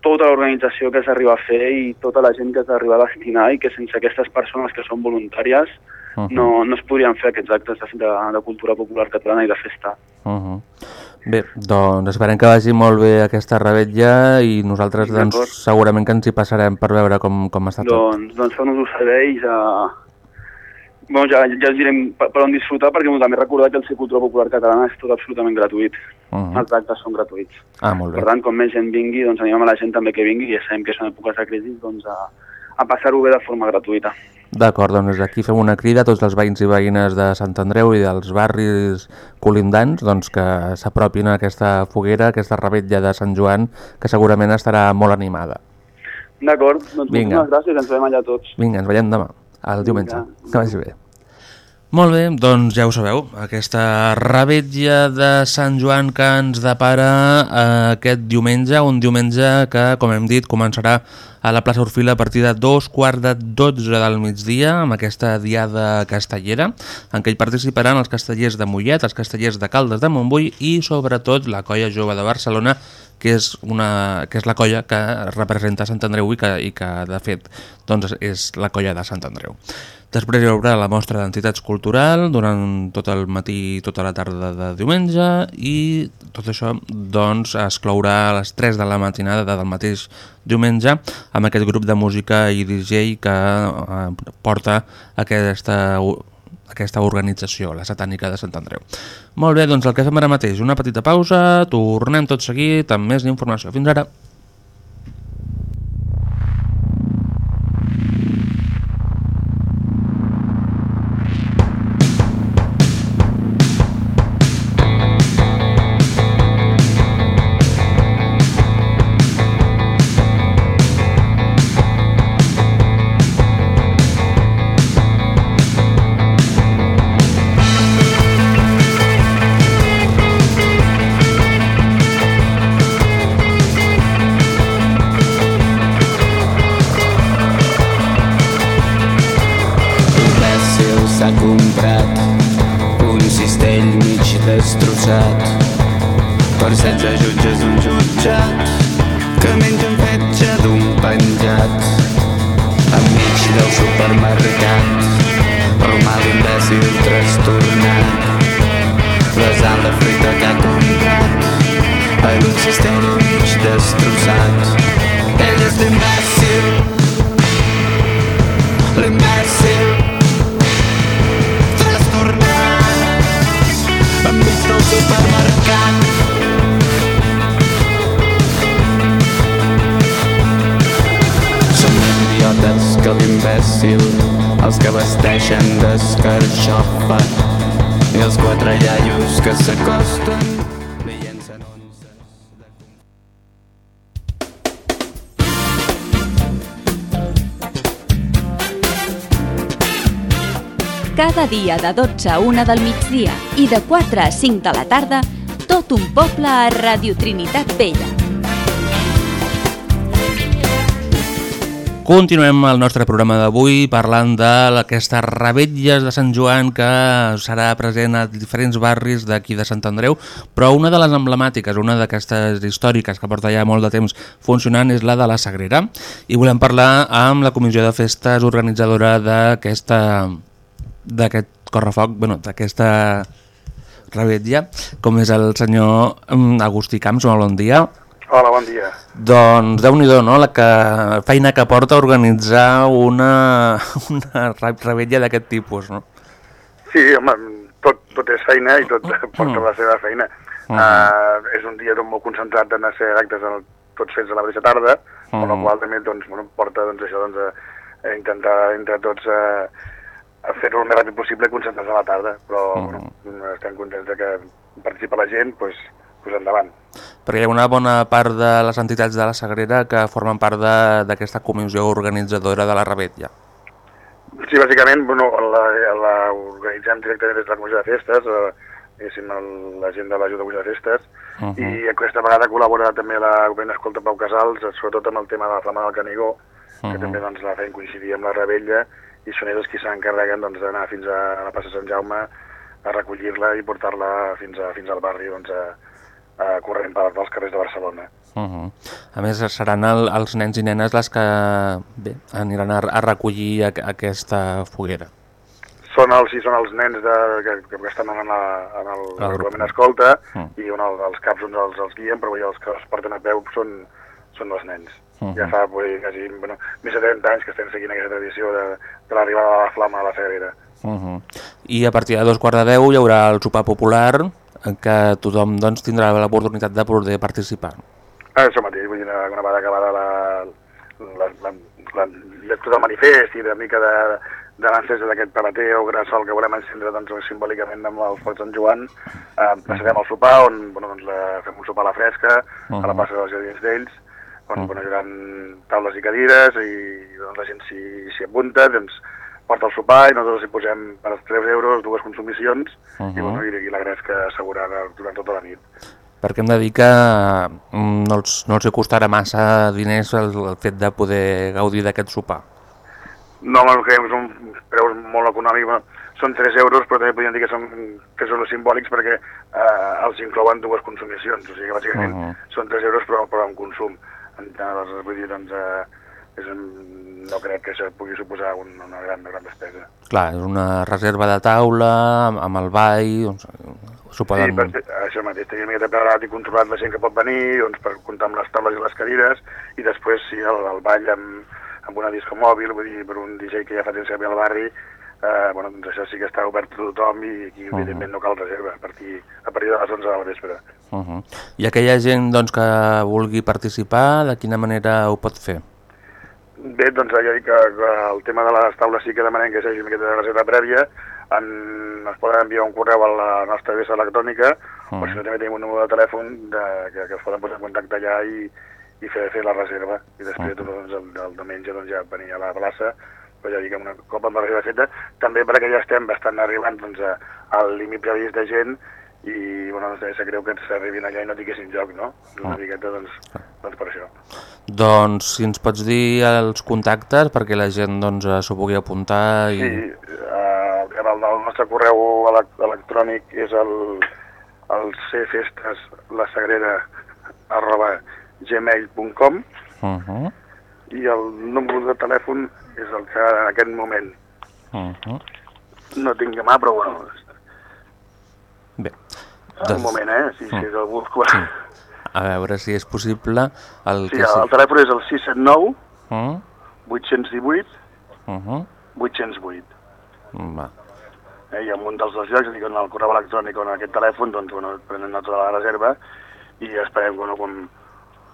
S8: tota l'organització que s'arriba a fer i tota la gent que s'arriba a destinar i que sense aquestes persones que són voluntàries
S2: Uh -huh.
S8: no, no es podrien fer aquests actes de, de, de cultura popular catalana i de festa.
S2: Uh -huh. Bé, doncs esperem que vagi molt bé aquesta rebetlla i nosaltres doncs,
S8: D'acord.
S2: segurament que ens hi passarem per veure com, com està tot.
S8: Doncs, doncs feu-nos-ho saber i ja... Bueno, ja, ja us direm per, per on disfrutar, perquè també recordar que el Circuit Cultura Popular Catalana és tot absolutament gratuït.
S2: Uh -huh.
S8: Els actes són gratuïts.
S2: Ah, molt bé.
S8: Per tant, com més gent vingui, doncs animem a la gent també que vingui, i ja sabem que són èpoques de crisi, doncs a, a passar-ho bé de forma gratuïta.
S2: D'acord, doncs des d'aquí fem una crida a tots els veïns i veïnes de Sant Andreu i dels barris colindants doncs, que s'apropin a aquesta foguera, aquesta rebetlla de Sant Joan, que segurament estarà molt animada.
S8: D'acord, doncs
S2: Vinga.
S8: moltíssimes gràcies, ens veiem allà tots.
S2: Vinga, ens veiem demà, el diumenge.
S8: Vinga.
S2: Que vagi bé. Molt bé, doncs ja ho sabeu, aquesta rebetlla de Sant Joan que ens depara eh, aquest diumenge, un diumenge que, com hem dit, començarà a la plaça Orfila a partir de dos quarts de 12 del migdia amb aquesta diada castellera en què hi participaran els castellers de Mollet, els castellers de Caldes de Montbui i sobretot la colla jove de Barcelona que és, una, que és la colla que representa Sant Andreu i que, i que de fet doncs, és la colla de Sant Andreu. Després hi haurà la mostra d'entitats cultural durant tot el matí i tota la tarda de diumenge i tot això doncs, es clourà a les 3 de la matinada del mateix diumenge amb aquest grup de música i DJ que eh, porta aquesta, aquesta organització, la Satànica de Sant Andreu. Molt bé, doncs el que fem ara mateix, una petita pausa, tornem tot seguit amb més informació. Fins ara.
S3: Cada dia de 12 a 1 del migdia i de 4 a 5 de la tarda, tot un poble a Radio Trinitat Vella.
S2: Continuem el nostre programa d'avui parlant d'aquestes rebetlles de Sant Joan que serà present a diferents barris d'aquí de Sant Andreu, però una de les emblemàtiques, una d'aquestes històriques que porta ja molt de temps funcionant és la de la Sagrera i volem parlar amb la comissió de festes organitzadora d'aquesta d'aquest correfoc, bueno, d'aquesta rebetlla, com és el senyor mm, Agustí Camps, molt bon dia.
S9: Hola, bon dia.
S2: Doncs déu nhi no? la que, feina que porta a organitzar una, una re- rebetlla d'aquest tipus, no?
S9: Sí, home, tot, tot és feina i tot porta la seva feina.
S2: Mhm.
S9: Uh, és un dia doncs, molt concentrat en ser actes el, tots fets a la mateixa tarda, amb la qual també doncs, bueno, porta doncs, això, doncs, a, a intentar entre tots a fer-ho el més ràpid possible i concentrar-se a la tarda, però
S2: Mhm.
S9: bueno, estem contents de que participa la gent, doncs, pues endavant.
S2: Perquè hi ha una bona part de les entitats de la Sagrera que formen part de- d'aquesta comissió organitzadora de la rebetlla.
S9: Sí, bàsicament, bueno, la, la organitzem directament des de la Comissió de Festes, eh, diguéssim, el- la gent de l'Ajuntament de Festes,
S2: Uh -huh.
S9: i aquesta vegada col·labora també la govern Escolta Pau Casals, sobretot amb el tema de la flama del Canigó, que
S2: Uh -huh.
S9: també doncs, la feien coincidir amb la rebella, i són ells qui s'encarreguen doncs, d'anar fins a la plaça Sant Jaume a recollir-la i portar-la fins, a, fins al barri doncs, a, a corrent per als carrers de Barcelona.
S2: Uh -huh. A més, seran el, els nens i nenes les que bé, aniran a, a recollir a, aquesta foguera.
S9: Són els, sí, són els nens de, que, que estan en, la, en el
S2: El
S9: reglament escolta
S2: Mm.
S9: i on el, els caps uns els, els guien, però els que els porten a peu són, són els nens.
S2: Mhm.
S9: Ja fa pues, quasi, bueno, més de 30 anys que estem seguint aquesta tradició de, de l'arribada de la flama a la Sagrera.
S2: Uh -huh. I a partir de dos quarts de deu hi haurà el sopar popular en què tothom doncs, tindrà l'oportunitat de poder participar.
S9: Ah, això mateix, vull dir, una, una vegada acabada la, la, la, la lectura del manifest i de mica de, de l'encesa d'aquest parater o gran sol que volem encendre doncs, simbòlicament amb el foc Sant Joan, eh, passarem al sopar, on bueno, doncs, la, fem un sopar a la fresca, a la plaça dels Jardins d'Ells,
S2: Mhm.
S9: bueno, hi haurà taules i cadires i doncs, la gent s'hi apunta, doncs, porta el sopar i nosaltres hi posem per als 3 euros dues consumicions i,
S2: Mhm.
S9: bueno, i, i la gresca assegurada durant tota la nit.
S2: Perquè hem de dir que mm, no els, no els costarà massa diners el, el fet de poder gaudir d'aquest sopar.
S9: No, bueno, que són preus molt econòmics, bueno, són 3 euros, però també podríem dir que són 3 euros simbòlics perquè eh, els inclouen dues consumicions, o sigui que bàsicament
S2: Mhm.
S9: són 3 euros però, però amb consum. Llavors, vull dir, doncs, eh, és un, no crec que això pugui suposar un, una, gran, una gran despesa.
S2: Clar, és una reserva de taula, amb, amb el ball, doncs, s'ho poden...
S9: Sí, per, això mateix, tenir una miqueta preparat i controlat la gent que pot venir, doncs, per comptar amb les taules i les cadires, i després sí, el, el ball amb, amb una disco mòbil, vull dir, per un DJ que ja fa temps que ve al barri, eh, bueno, doncs això sí que està obert a tothom i aquí,
S2: Mhm.
S9: evidentment, no cal reserva, a partir, a partir de les 11 de la vespre.
S2: Uh -huh. I aquella gent doncs, que vulgui participar, de quina manera ho pot fer?
S9: Bé, doncs ja dic que, que el tema de les taules sí que demanem que s'hagi una miqueta de reserva prèvia, en, ens poden enviar un correu a la nostra adreça electrònica,
S2: Mhm.
S9: o si no també tenim un número de telèfon de, que, que es poden posar en contacte allà i, i fer, fer la reserva. I després
S2: Mhm.
S9: doncs, el, el diumenge doncs, ja venir a la plaça, però ja dic una cop amb la reserva feta, també perquè ja estem bastant arribant doncs, a, al límit previst de gent i bueno, doncs, se creu que s'arribin allà i no tinguessin joc, no? Una
S2: Ah.
S9: miqueta, doncs, doncs per això.
S2: Doncs si ens pots dir els contactes perquè la gent doncs, s'ho pugui apuntar i...
S9: Sí, eh, el, el nostre correu elec- electrònic és el, el cfestes la sagrera arroba gmail.com
S2: Uh -huh.
S9: i el número de telèfon és el que en aquest moment
S2: Uh -huh.
S9: no tinc a mà, però bueno,
S2: Bé,
S9: un moment, eh? Si, si
S2: Mm.
S9: el busco.
S2: a veure si és possible el
S9: Sí,
S2: que
S9: el telèfon és el 679
S2: Uh
S9: 818
S2: -huh.
S9: 808.
S2: Va.
S9: Eh, I en un dels dos llocs, és dir, en el correu electrònic o en aquest telèfon, doncs, bueno, prenen nota de la reserva i esperem que bueno, com,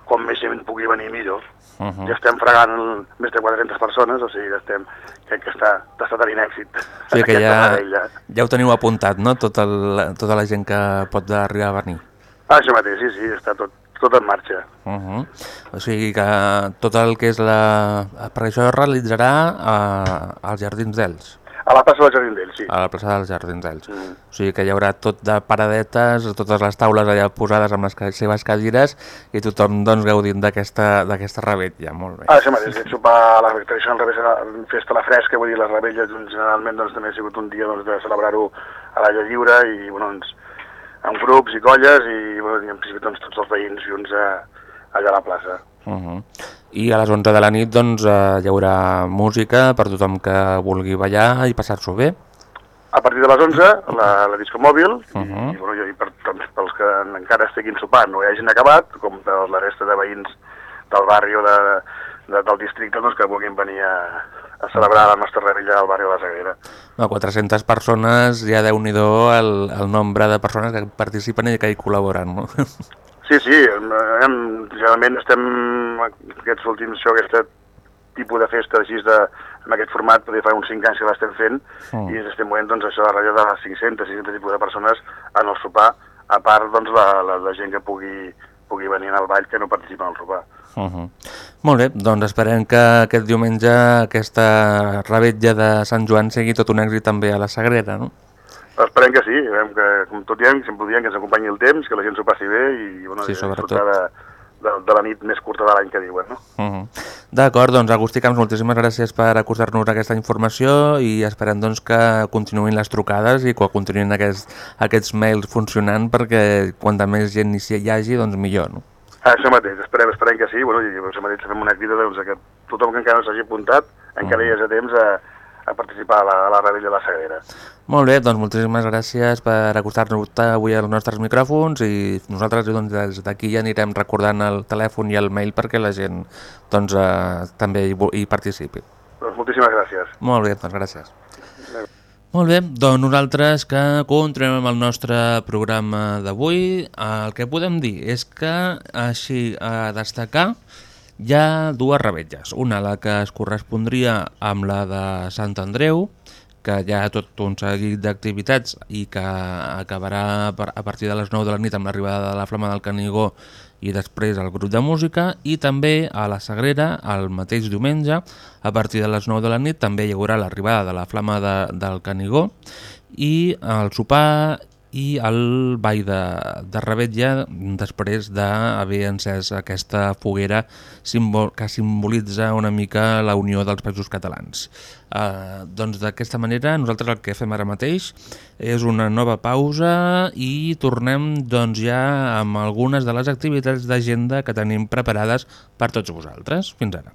S9: com més gent pugui venir millor.
S2: Uh -huh.
S9: Ja estem fregant més de 400 persones, o sigui que estem, crec que està, està tenint èxit.
S2: O sigui que ja, ja ho teniu apuntat, no? Tota, el, tota la gent que pot arribar a venir.
S9: Ah, això mateix, sí, sí, està tot, tot en marxa.
S2: Uh -huh. O sigui que tot el que és la... Per això es realitzarà a, als Jardins d'Ells,
S9: A la plaça del Jardí d'Ells, sí.
S2: a la plaça dels Jardins d'Ells.
S9: Mm.
S2: O sigui que hi haurà tot de paradetes, totes les taules allà posades amb les seves cadires i tothom doncs, gaudint d'aquesta rebetlla. Molt bé.
S9: Ah, això mateix, aquest sopar a la tradicional rebella, festa a la fresca, vull dir, les rebelles doncs, generalment doncs, també ha sigut un dia doncs, de celebrar-ho a l'aire lliure i bueno, doncs, amb grups i colles i, bueno, i en principi doncs, tots els veïns junts a, allà a la plaça.
S2: Uh -huh. I a les 11 de la nit doncs, eh, hi haurà música per tothom que vulgui ballar i passar-s'ho bé.
S9: A partir de les 11, la, la disco mòbil,
S2: Uh -huh.
S9: i, bueno, i per, doncs, pels que encara estiguin sopant no hi hagin acabat, com per la resta de veïns del barri o de, de, del districte doncs, que vulguin venir a, a celebrar la nostra rebella al barri de la Sagrera.
S2: No, 400 persones, ja déu nhi el, el nombre de persones que participen i que hi col·laboren. No?
S9: Sí, sí, hem, generalment estem, aquests últims, això, aquest tipus de festa així de, en aquest format, perquè fa uns 5 anys que l'estem fent,
S2: Mm.
S9: i ens estem movent doncs, això a ratlla de les 500, 600 tipus de persones en el sopar, a part doncs, la, la, la gent que pugui, pugui venir al ball que no participa en el sopar.
S2: Uh -huh. Molt bé, doncs esperem que aquest diumenge aquesta rebetlla de Sant Joan sigui tot un èxit també a la Sagrera, no?
S9: Esperem que sí, veiem que, com tot diem, sempre diem, que ens acompanyi el temps, que la gent s'ho passi bé i, bueno,
S2: Sí, sobretot.
S9: de, de, de la nit més curta de l'any que diuen, no?
S2: Uh -huh. D'acord, doncs Agustí Camps, moltíssimes gràcies per acostar-nos aquesta informació i esperem doncs, que continuïn les trucades i que continuïn aquests, aquests mails funcionant perquè quanta més gent hi, hi hagi, doncs millor. No?
S9: Això mateix, esperem, esperem que sí, bueno, i això mateix fem una crida doncs, que tothom que encara no s'hagi apuntat, encara hi és a temps a, a participar a la, a la rebella de la Sagrera.
S2: Molt bé, doncs moltíssimes gràcies per acostar-nos avui als nostres micròfons i nosaltres doncs, des d'aquí ja anirem recordant el telèfon i el mail perquè la gent doncs, eh, també hi, hi participi.
S9: Doncs moltíssimes gràcies.
S2: Molt bé, doncs gràcies. Molt bé, doncs nosaltres que continuem amb el nostre programa d'avui, el que podem dir és que, així a destacar, hi ha dues revetlles. Una, la que es correspondria amb la de Sant Andreu, que hi ha tot un seguit d'activitats i que acabarà a partir de les 9 de la nit amb l'arribada de la Flama del Canigó i després el grup de música i també a la Sagrera el mateix diumenge a partir de les 9 de la nit també hi haurà l'arribada de la Flama de, del Canigó i el sopar i el ball de, de Revetlla després d'haver encès aquesta foguera simbol, que simbolitza una mica la unió dels països catalans. Uh, doncs d'aquesta manera nosaltres el que fem ara mateix és una nova pausa i tornem doncs, ja amb algunes de les activitats d'agenda que tenim preparades per tots vosaltres. Fins ara.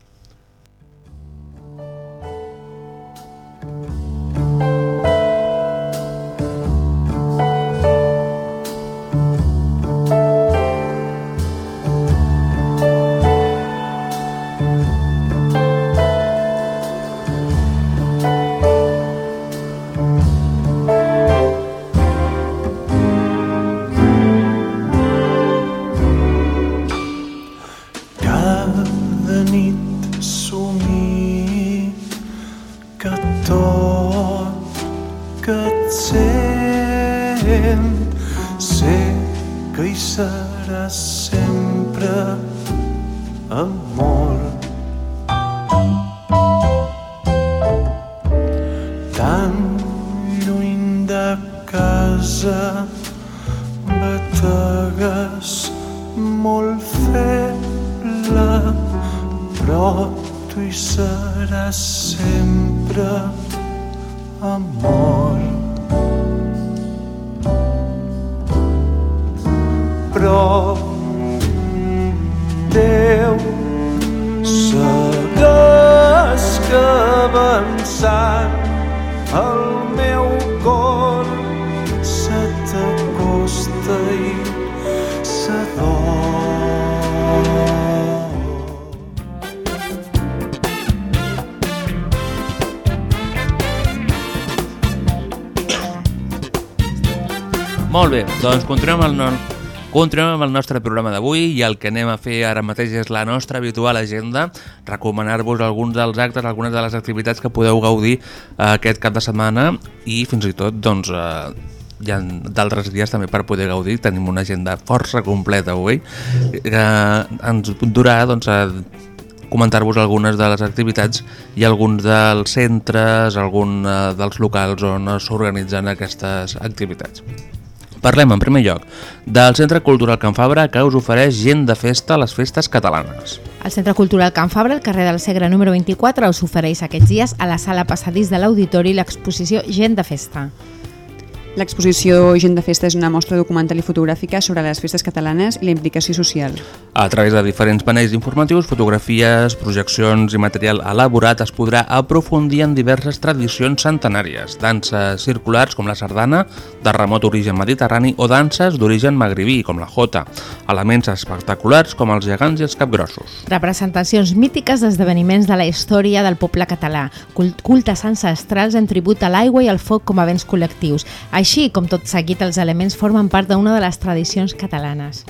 S5: Molt
S2: bé, doncs continuem el, no... continuem amb el nostre programa d'avui i el que anem a fer ara mateix és la nostra habitual agenda, recomanar-vos alguns dels actes, algunes de les activitats que podeu gaudir eh, aquest cap de setmana i fins i tot doncs, eh, hi ha d'altres dies també per poder gaudir, tenim una agenda força completa avui que ens durà doncs, a comentar-vos algunes de les activitats i alguns dels centres, algun eh, dels locals on s'organitzen aquestes activitats. Parlem, en primer lloc, del Centre Cultural Can Fabra que us ofereix gent de festa a les festes catalanes.
S4: El Centre Cultural Can Fabra, al carrer del Segre número 24, us ofereix aquests dies a la sala passadís de l'Auditori l'exposició Gent de Festa.
S1: L'exposició Gent de Festa és una mostra documental i fotogràfica sobre les festes catalanes i la implicació social.
S2: A través de diferents panells informatius, fotografies, projeccions i material elaborat es podrà aprofundir en diverses tradicions centenàries, danses circulars com la sardana, de remot origen mediterrani o danses d'origen magribí com la jota, elements espectaculars com els gegants i els capgrossos.
S4: Representacions mítiques d'esdeveniments de la història del poble català, cult- cultes ancestrals en tribut a l'aigua i al foc com a béns col·lectius. Així com tot seguit, els elements formen part d'una de les tradicions catalanes.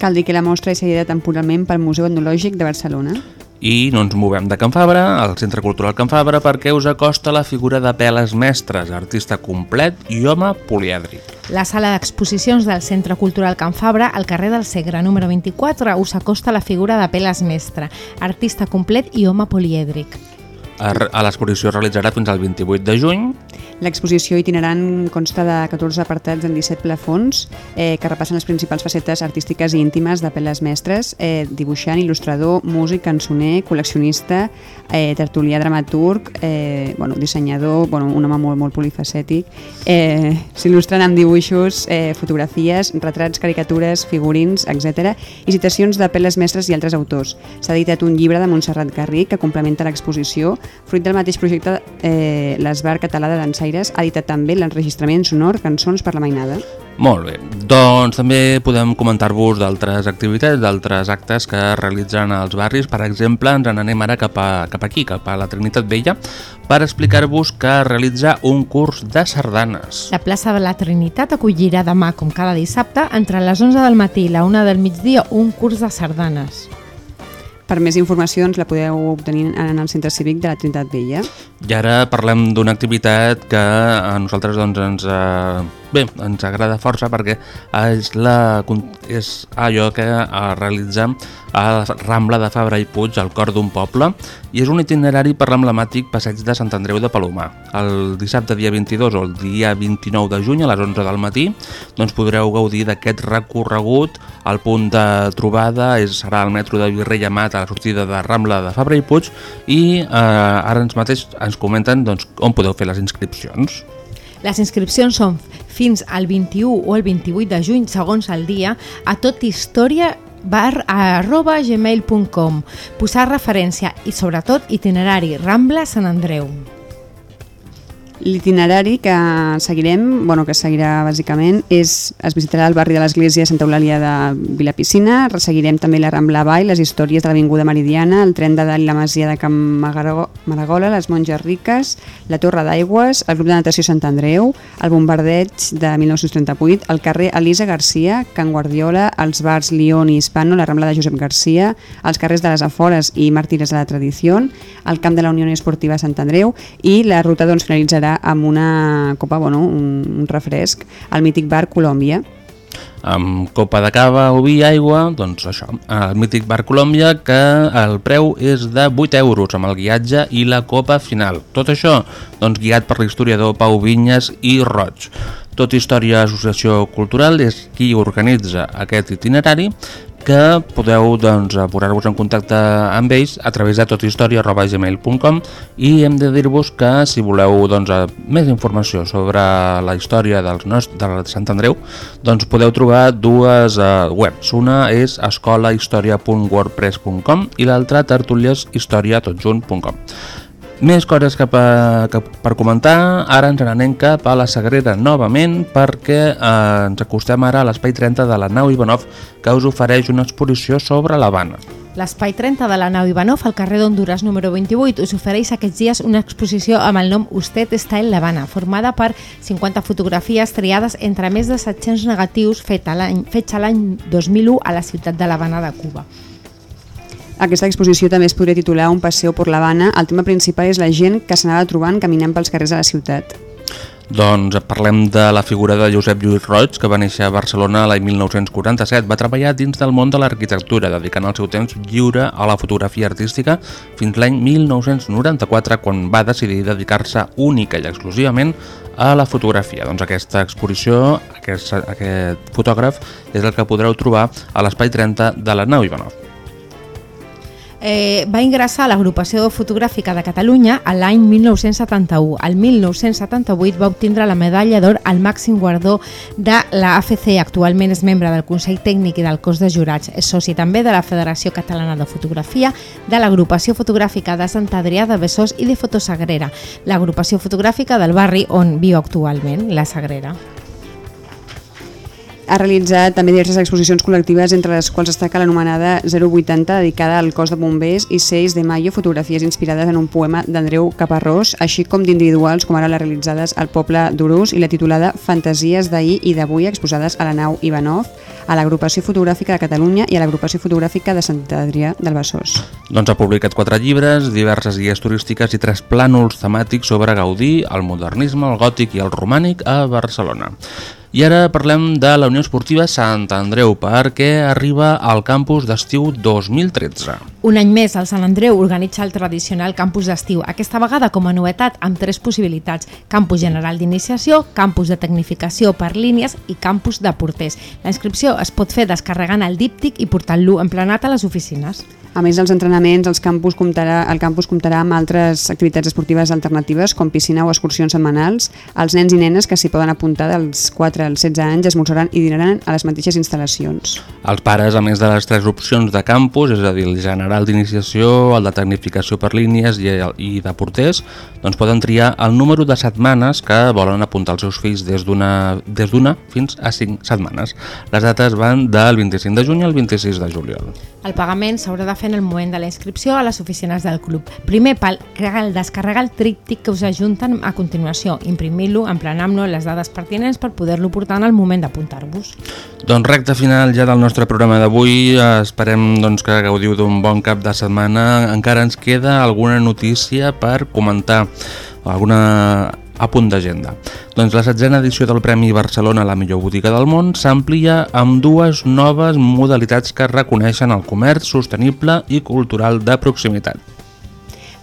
S1: Cal dir que la mostra és cedida temporalment pel Museu Etnològic de Barcelona.
S2: I no ens movem de Can Fabra, al Centre Cultural Can Fabra, perquè us acosta la figura de Peles Mestres, artista complet i home polièdric.
S4: La sala d'exposicions del Centre Cultural Can Fabra, al carrer del Segre número 24, us acosta la figura de Peles Mestre, artista complet i home polièdric.
S2: A l'exposició es realitzarà fins al 28 de juny
S1: L'exposició itinerant consta de 14 apartats en 17 plafons eh, que repassen les principals facetes artístiques i íntimes de Peles Mestres, eh, dibuixant, il·lustrador, músic, cançoner, col·leccionista, eh, tertulià dramaturg, eh, bueno, dissenyador, bueno, un home molt, molt polifacètic. Eh, S'il·lustren amb dibuixos, eh, fotografies, retrats, caricatures, figurins, etc. i citacions de Peles Mestres i altres autors. S'ha editat un llibre de Montserrat Garrí que complementa l'exposició, fruit del mateix projecte eh, l'Esbar Català de Dansaires ha editat també l'enregistrament sonor Cançons per la Mainada.
S2: Molt bé, doncs també podem comentar-vos d'altres activitats, d'altres actes que es realitzen als barris. Per exemple, ens n'anem ara cap, a, cap aquí, cap a la Trinitat Vella, per explicar-vos que es realitza un curs de sardanes.
S4: La plaça de la Trinitat acollirà demà, com cada dissabte, entre les 11 del matí i la 1 del migdia, un curs de sardanes.
S1: Per més informacions la podeu obtenir en el centre cívic de la Trinitat Vella.
S2: I ara parlem d'una activitat que a nosaltres doncs, ens, eh, bé, ens agrada força perquè és, la, és allò que es realitza a la Rambla de Fabra i Puig, al cor d'un poble, i és un itinerari per l'emblemàtic passeig de Sant Andreu de Palomar. El dissabte dia 22 o el dia 29 de juny a les 11 del matí doncs podreu gaudir d'aquest recorregut. El punt de trobada és, serà el metro de Virrei Amat a la sortida de Rambla de Fabra i Puig i eh, ara ens mateix comenten doncs, on podeu fer les inscripcions.
S4: Les inscripcions són fins al 21 o el 28 de juny, segons el dia, a tot història bar arroba gmail.com posar referència i sobretot itinerari Rambla Sant Andreu.
S1: L'itinerari que seguirem, bueno, que seguirà bàsicament, és, es visitarà el barri de l'Església Santa Eulàlia de Vilapiscina, resseguirem també la Rambla Vall, les històries de l'Avinguda Meridiana, el tren de dalt i la Masia de Camp Maragola, les Monges Riques, la Torre d'Aigües, el Grup de Natació Sant Andreu, el bombardeig de 1938, el carrer Elisa Garcia, Can Guardiola, els bars Lion i Hispano, la Rambla de Josep Garcia, els carrers de les Afores i Màrtires de la Tradició, el camp de la Unió Esportiva Sant Andreu i la ruta doncs, finalitzarà amb una copa, bueno, un, un refresc al mític bar Colòmbia.
S2: Amb copa de cava o vi aigua, doncs això, el mític bar Colòmbia, que el preu és de 8 euros amb el guiatge i la copa final. Tot això, doncs guiat per l'historiador Pau Vinyes i Roig. Tot Història Associació Cultural és qui organitza aquest itinerari que podeu doncs, posar-vos en contacte amb ells a través de tothistoria.gmail.com i hem de dir-vos que si voleu doncs, més informació sobre la història dels nostres, de Sant Andreu doncs podeu trobar dues uh, webs. Una és escolahistoria.wordpress.com i l'altra tertuliashistoria.com. Més coses que, per, que per comentar, ara ens n'anem cap a la Sagrera novament perquè eh, ens acostem ara a l'Espai 30 de la nau Ivanov que us ofereix una exposició sobre l'Havana.
S4: L'Espai 30 de la nau Ivanov, al carrer d'Honduras número 28, us ofereix aquests dies una exposició amb el nom Usted está en La Habana, formada per 50 fotografies triades entre més de 700 negatius fets l'any 2001 a la ciutat de l'Havana de Cuba.
S1: Aquesta exposició també es podria titular Un passeu per l'Havana. El tema principal és la gent que s'anava trobant caminant pels carrers de la ciutat.
S2: Doncs parlem de la figura de Josep Lluís Roig, que va néixer a Barcelona l'any 1947. Va treballar dins del món de l'arquitectura, dedicant el seu temps lliure a la fotografia artística fins l'any 1994, quan va decidir dedicar-se única i exclusivament a la fotografia. Doncs aquesta exposició, aquest, aquest fotògraf, és el que podreu trobar a l'Espai 30 de la nau Ivanov
S4: eh, va ingressar a l'agrupació fotogràfica de Catalunya a l'any 1971. El 1978 va obtindre la medalla d'or al màxim guardó de la AFC. Actualment és membre del Consell Tècnic i del cos de jurats. És soci també de la Federació Catalana de Fotografia, de l'agrupació fotogràfica de Sant Adrià de Besòs i de Fotosagrera, l'agrupació fotogràfica del barri on viu actualment, la Sagrera.
S1: Ha realitzat també diverses exposicions col·lectives, entre les quals destaca l'anomenada 080, dedicada al cos de bombers, i 6 de maio, fotografies inspirades en un poema d'Andreu Caparrós, així com d'individuals, com ara les realitzades al poble d'Urús, i la titulada Fantasies d'ahir i d'avui, exposades a la nau Ivanov, a l'Agrupació Fotogràfica de Catalunya i a l'Agrupació Fotogràfica de Sant Adrià del Besòs.
S2: Doncs ha publicat quatre llibres, diverses guies turístiques i tres plànols temàtics sobre Gaudí, el modernisme, el gòtic i el romànic a Barcelona. I ara parlem de la Unió Esportiva Sant Andreu perquè arriba al campus d'estiu 2013.
S4: Un any més, el Sant Andreu organitza el tradicional campus d'estiu, aquesta vegada com a novetat amb tres possibilitats, campus general d'iniciació, campus de tecnificació per línies i campus de porters. La inscripció es pot fer descarregant el díptic i portant-lo emplenat a les oficines.
S1: A més dels entrenaments, els campus comptarà, el campus comptarà amb altres activitats esportives alternatives com piscina o excursions setmanals. Els nens i nenes que s'hi poden apuntar dels 4 als 16 anys esmorzaran i dinaran a les mateixes instal·lacions.
S2: Els pares, a més de les tres opcions de campus, és a dir, el general d'iniciació, el de tecnificació per línies i, el, i de porters, doncs poden triar el número de setmanes que volen apuntar els seus fills des d'una des d'una fins a 5 setmanes. Les dates van del 25 de juny al 26 de juliol.
S4: El pagament s'haurà de fer en el moment de la inscripció a les oficines del club. Primer, pel el descarregar el tríptic que us ajunten a continuació, imprimir-lo, emplenar-lo les dades pertinents per poder-lo en el moment d'apuntar-vos.
S2: Doncs recte final ja del nostre programa d'avui. Esperem doncs, que gaudiu d'un bon cap de setmana. Encara ens queda alguna notícia per comentar, alguna a punt d'agenda. Doncs la setzena edició del Premi Barcelona a la millor botiga del món s'amplia amb dues noves modalitats que reconeixen el comerç sostenible i cultural de proximitat.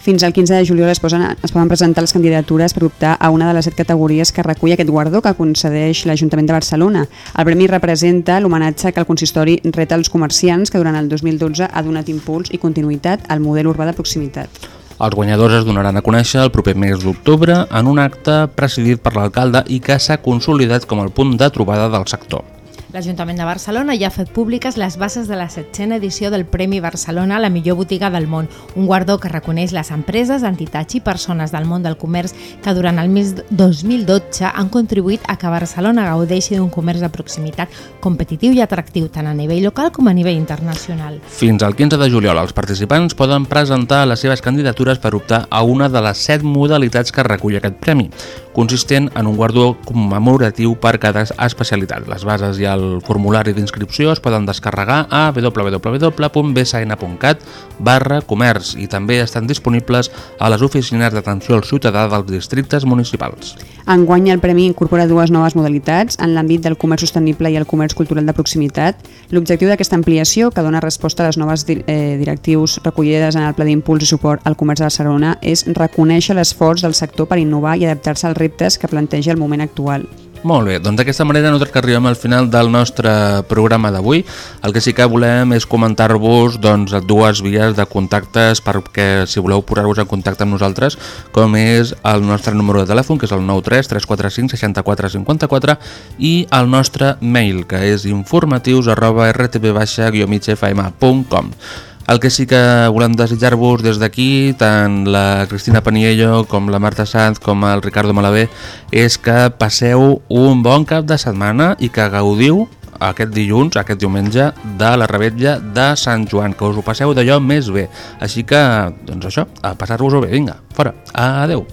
S1: Fins al 15 de juliol es, posen, es poden presentar les candidatures per optar a una de les set categories que recull aquest guardó que concedeix l'Ajuntament de Barcelona. El premi representa l'homenatge que el consistori reta als comerciants que durant el 2012 ha donat impuls i continuïtat al model urbà de proximitat.
S2: Els guanyadors es donaran a conèixer el proper mes d'octubre en un acte presidit per l'alcalde i que s'ha consolidat com el punt de trobada del sector.
S4: L'Ajuntament de Barcelona ja ha fet públiques les bases de la setzena edició del Premi Barcelona a la millor botiga del món, un guardó que reconeix les empreses, entitats i persones del món del comerç que durant el mes 2012 han contribuït a que Barcelona gaudeixi d'un comerç de proximitat competitiu i atractiu tant a nivell local com a nivell internacional.
S2: Fins al 15 de juliol els participants poden presentar les seves candidatures per optar a una de les set modalitats que recull aquest premi, consistent en un guardó commemoratiu per cada especialitat. Les bases i el formulari d'inscripció es poden descarregar a www.bsn.cat barra comerç i també estan disponibles a les oficines d'atenció al ciutadà dels districtes municipals.
S1: Enguany el Premi incorpora dues noves modalitats en l'àmbit del comerç sostenible i el comerç cultural de proximitat. L'objectiu d'aquesta ampliació, que dona resposta a les noves eh, directius recollides en el Pla d'Impuls i Suport al Comerç de Barcelona, és reconèixer l'esforç del sector per innovar i adaptar-se als reptes que planteja el moment actual.
S2: Molt bé, doncs d'aquesta manera nosaltres que arribem al final del nostre programa d'avui. El que sí que volem és comentar-vos doncs, dues vies de contactes perquè si voleu posar-vos en contacte amb nosaltres, com és el nostre número de telèfon, que és el 93 345 64 54 i el nostre mail, que és informatius arroba rtb-migfm.com. El que sí que volem desitjar-vos des d'aquí, tant la Cristina Paniello com la Marta Sanz com el Ricardo Malavé, és que passeu un bon cap de setmana i que gaudiu aquest dilluns, aquest diumenge, de la rebetlla de Sant Joan, que us ho passeu d'allò més bé. Així que, doncs això, a passar-vos-ho bé. Vinga, fora. Adeu.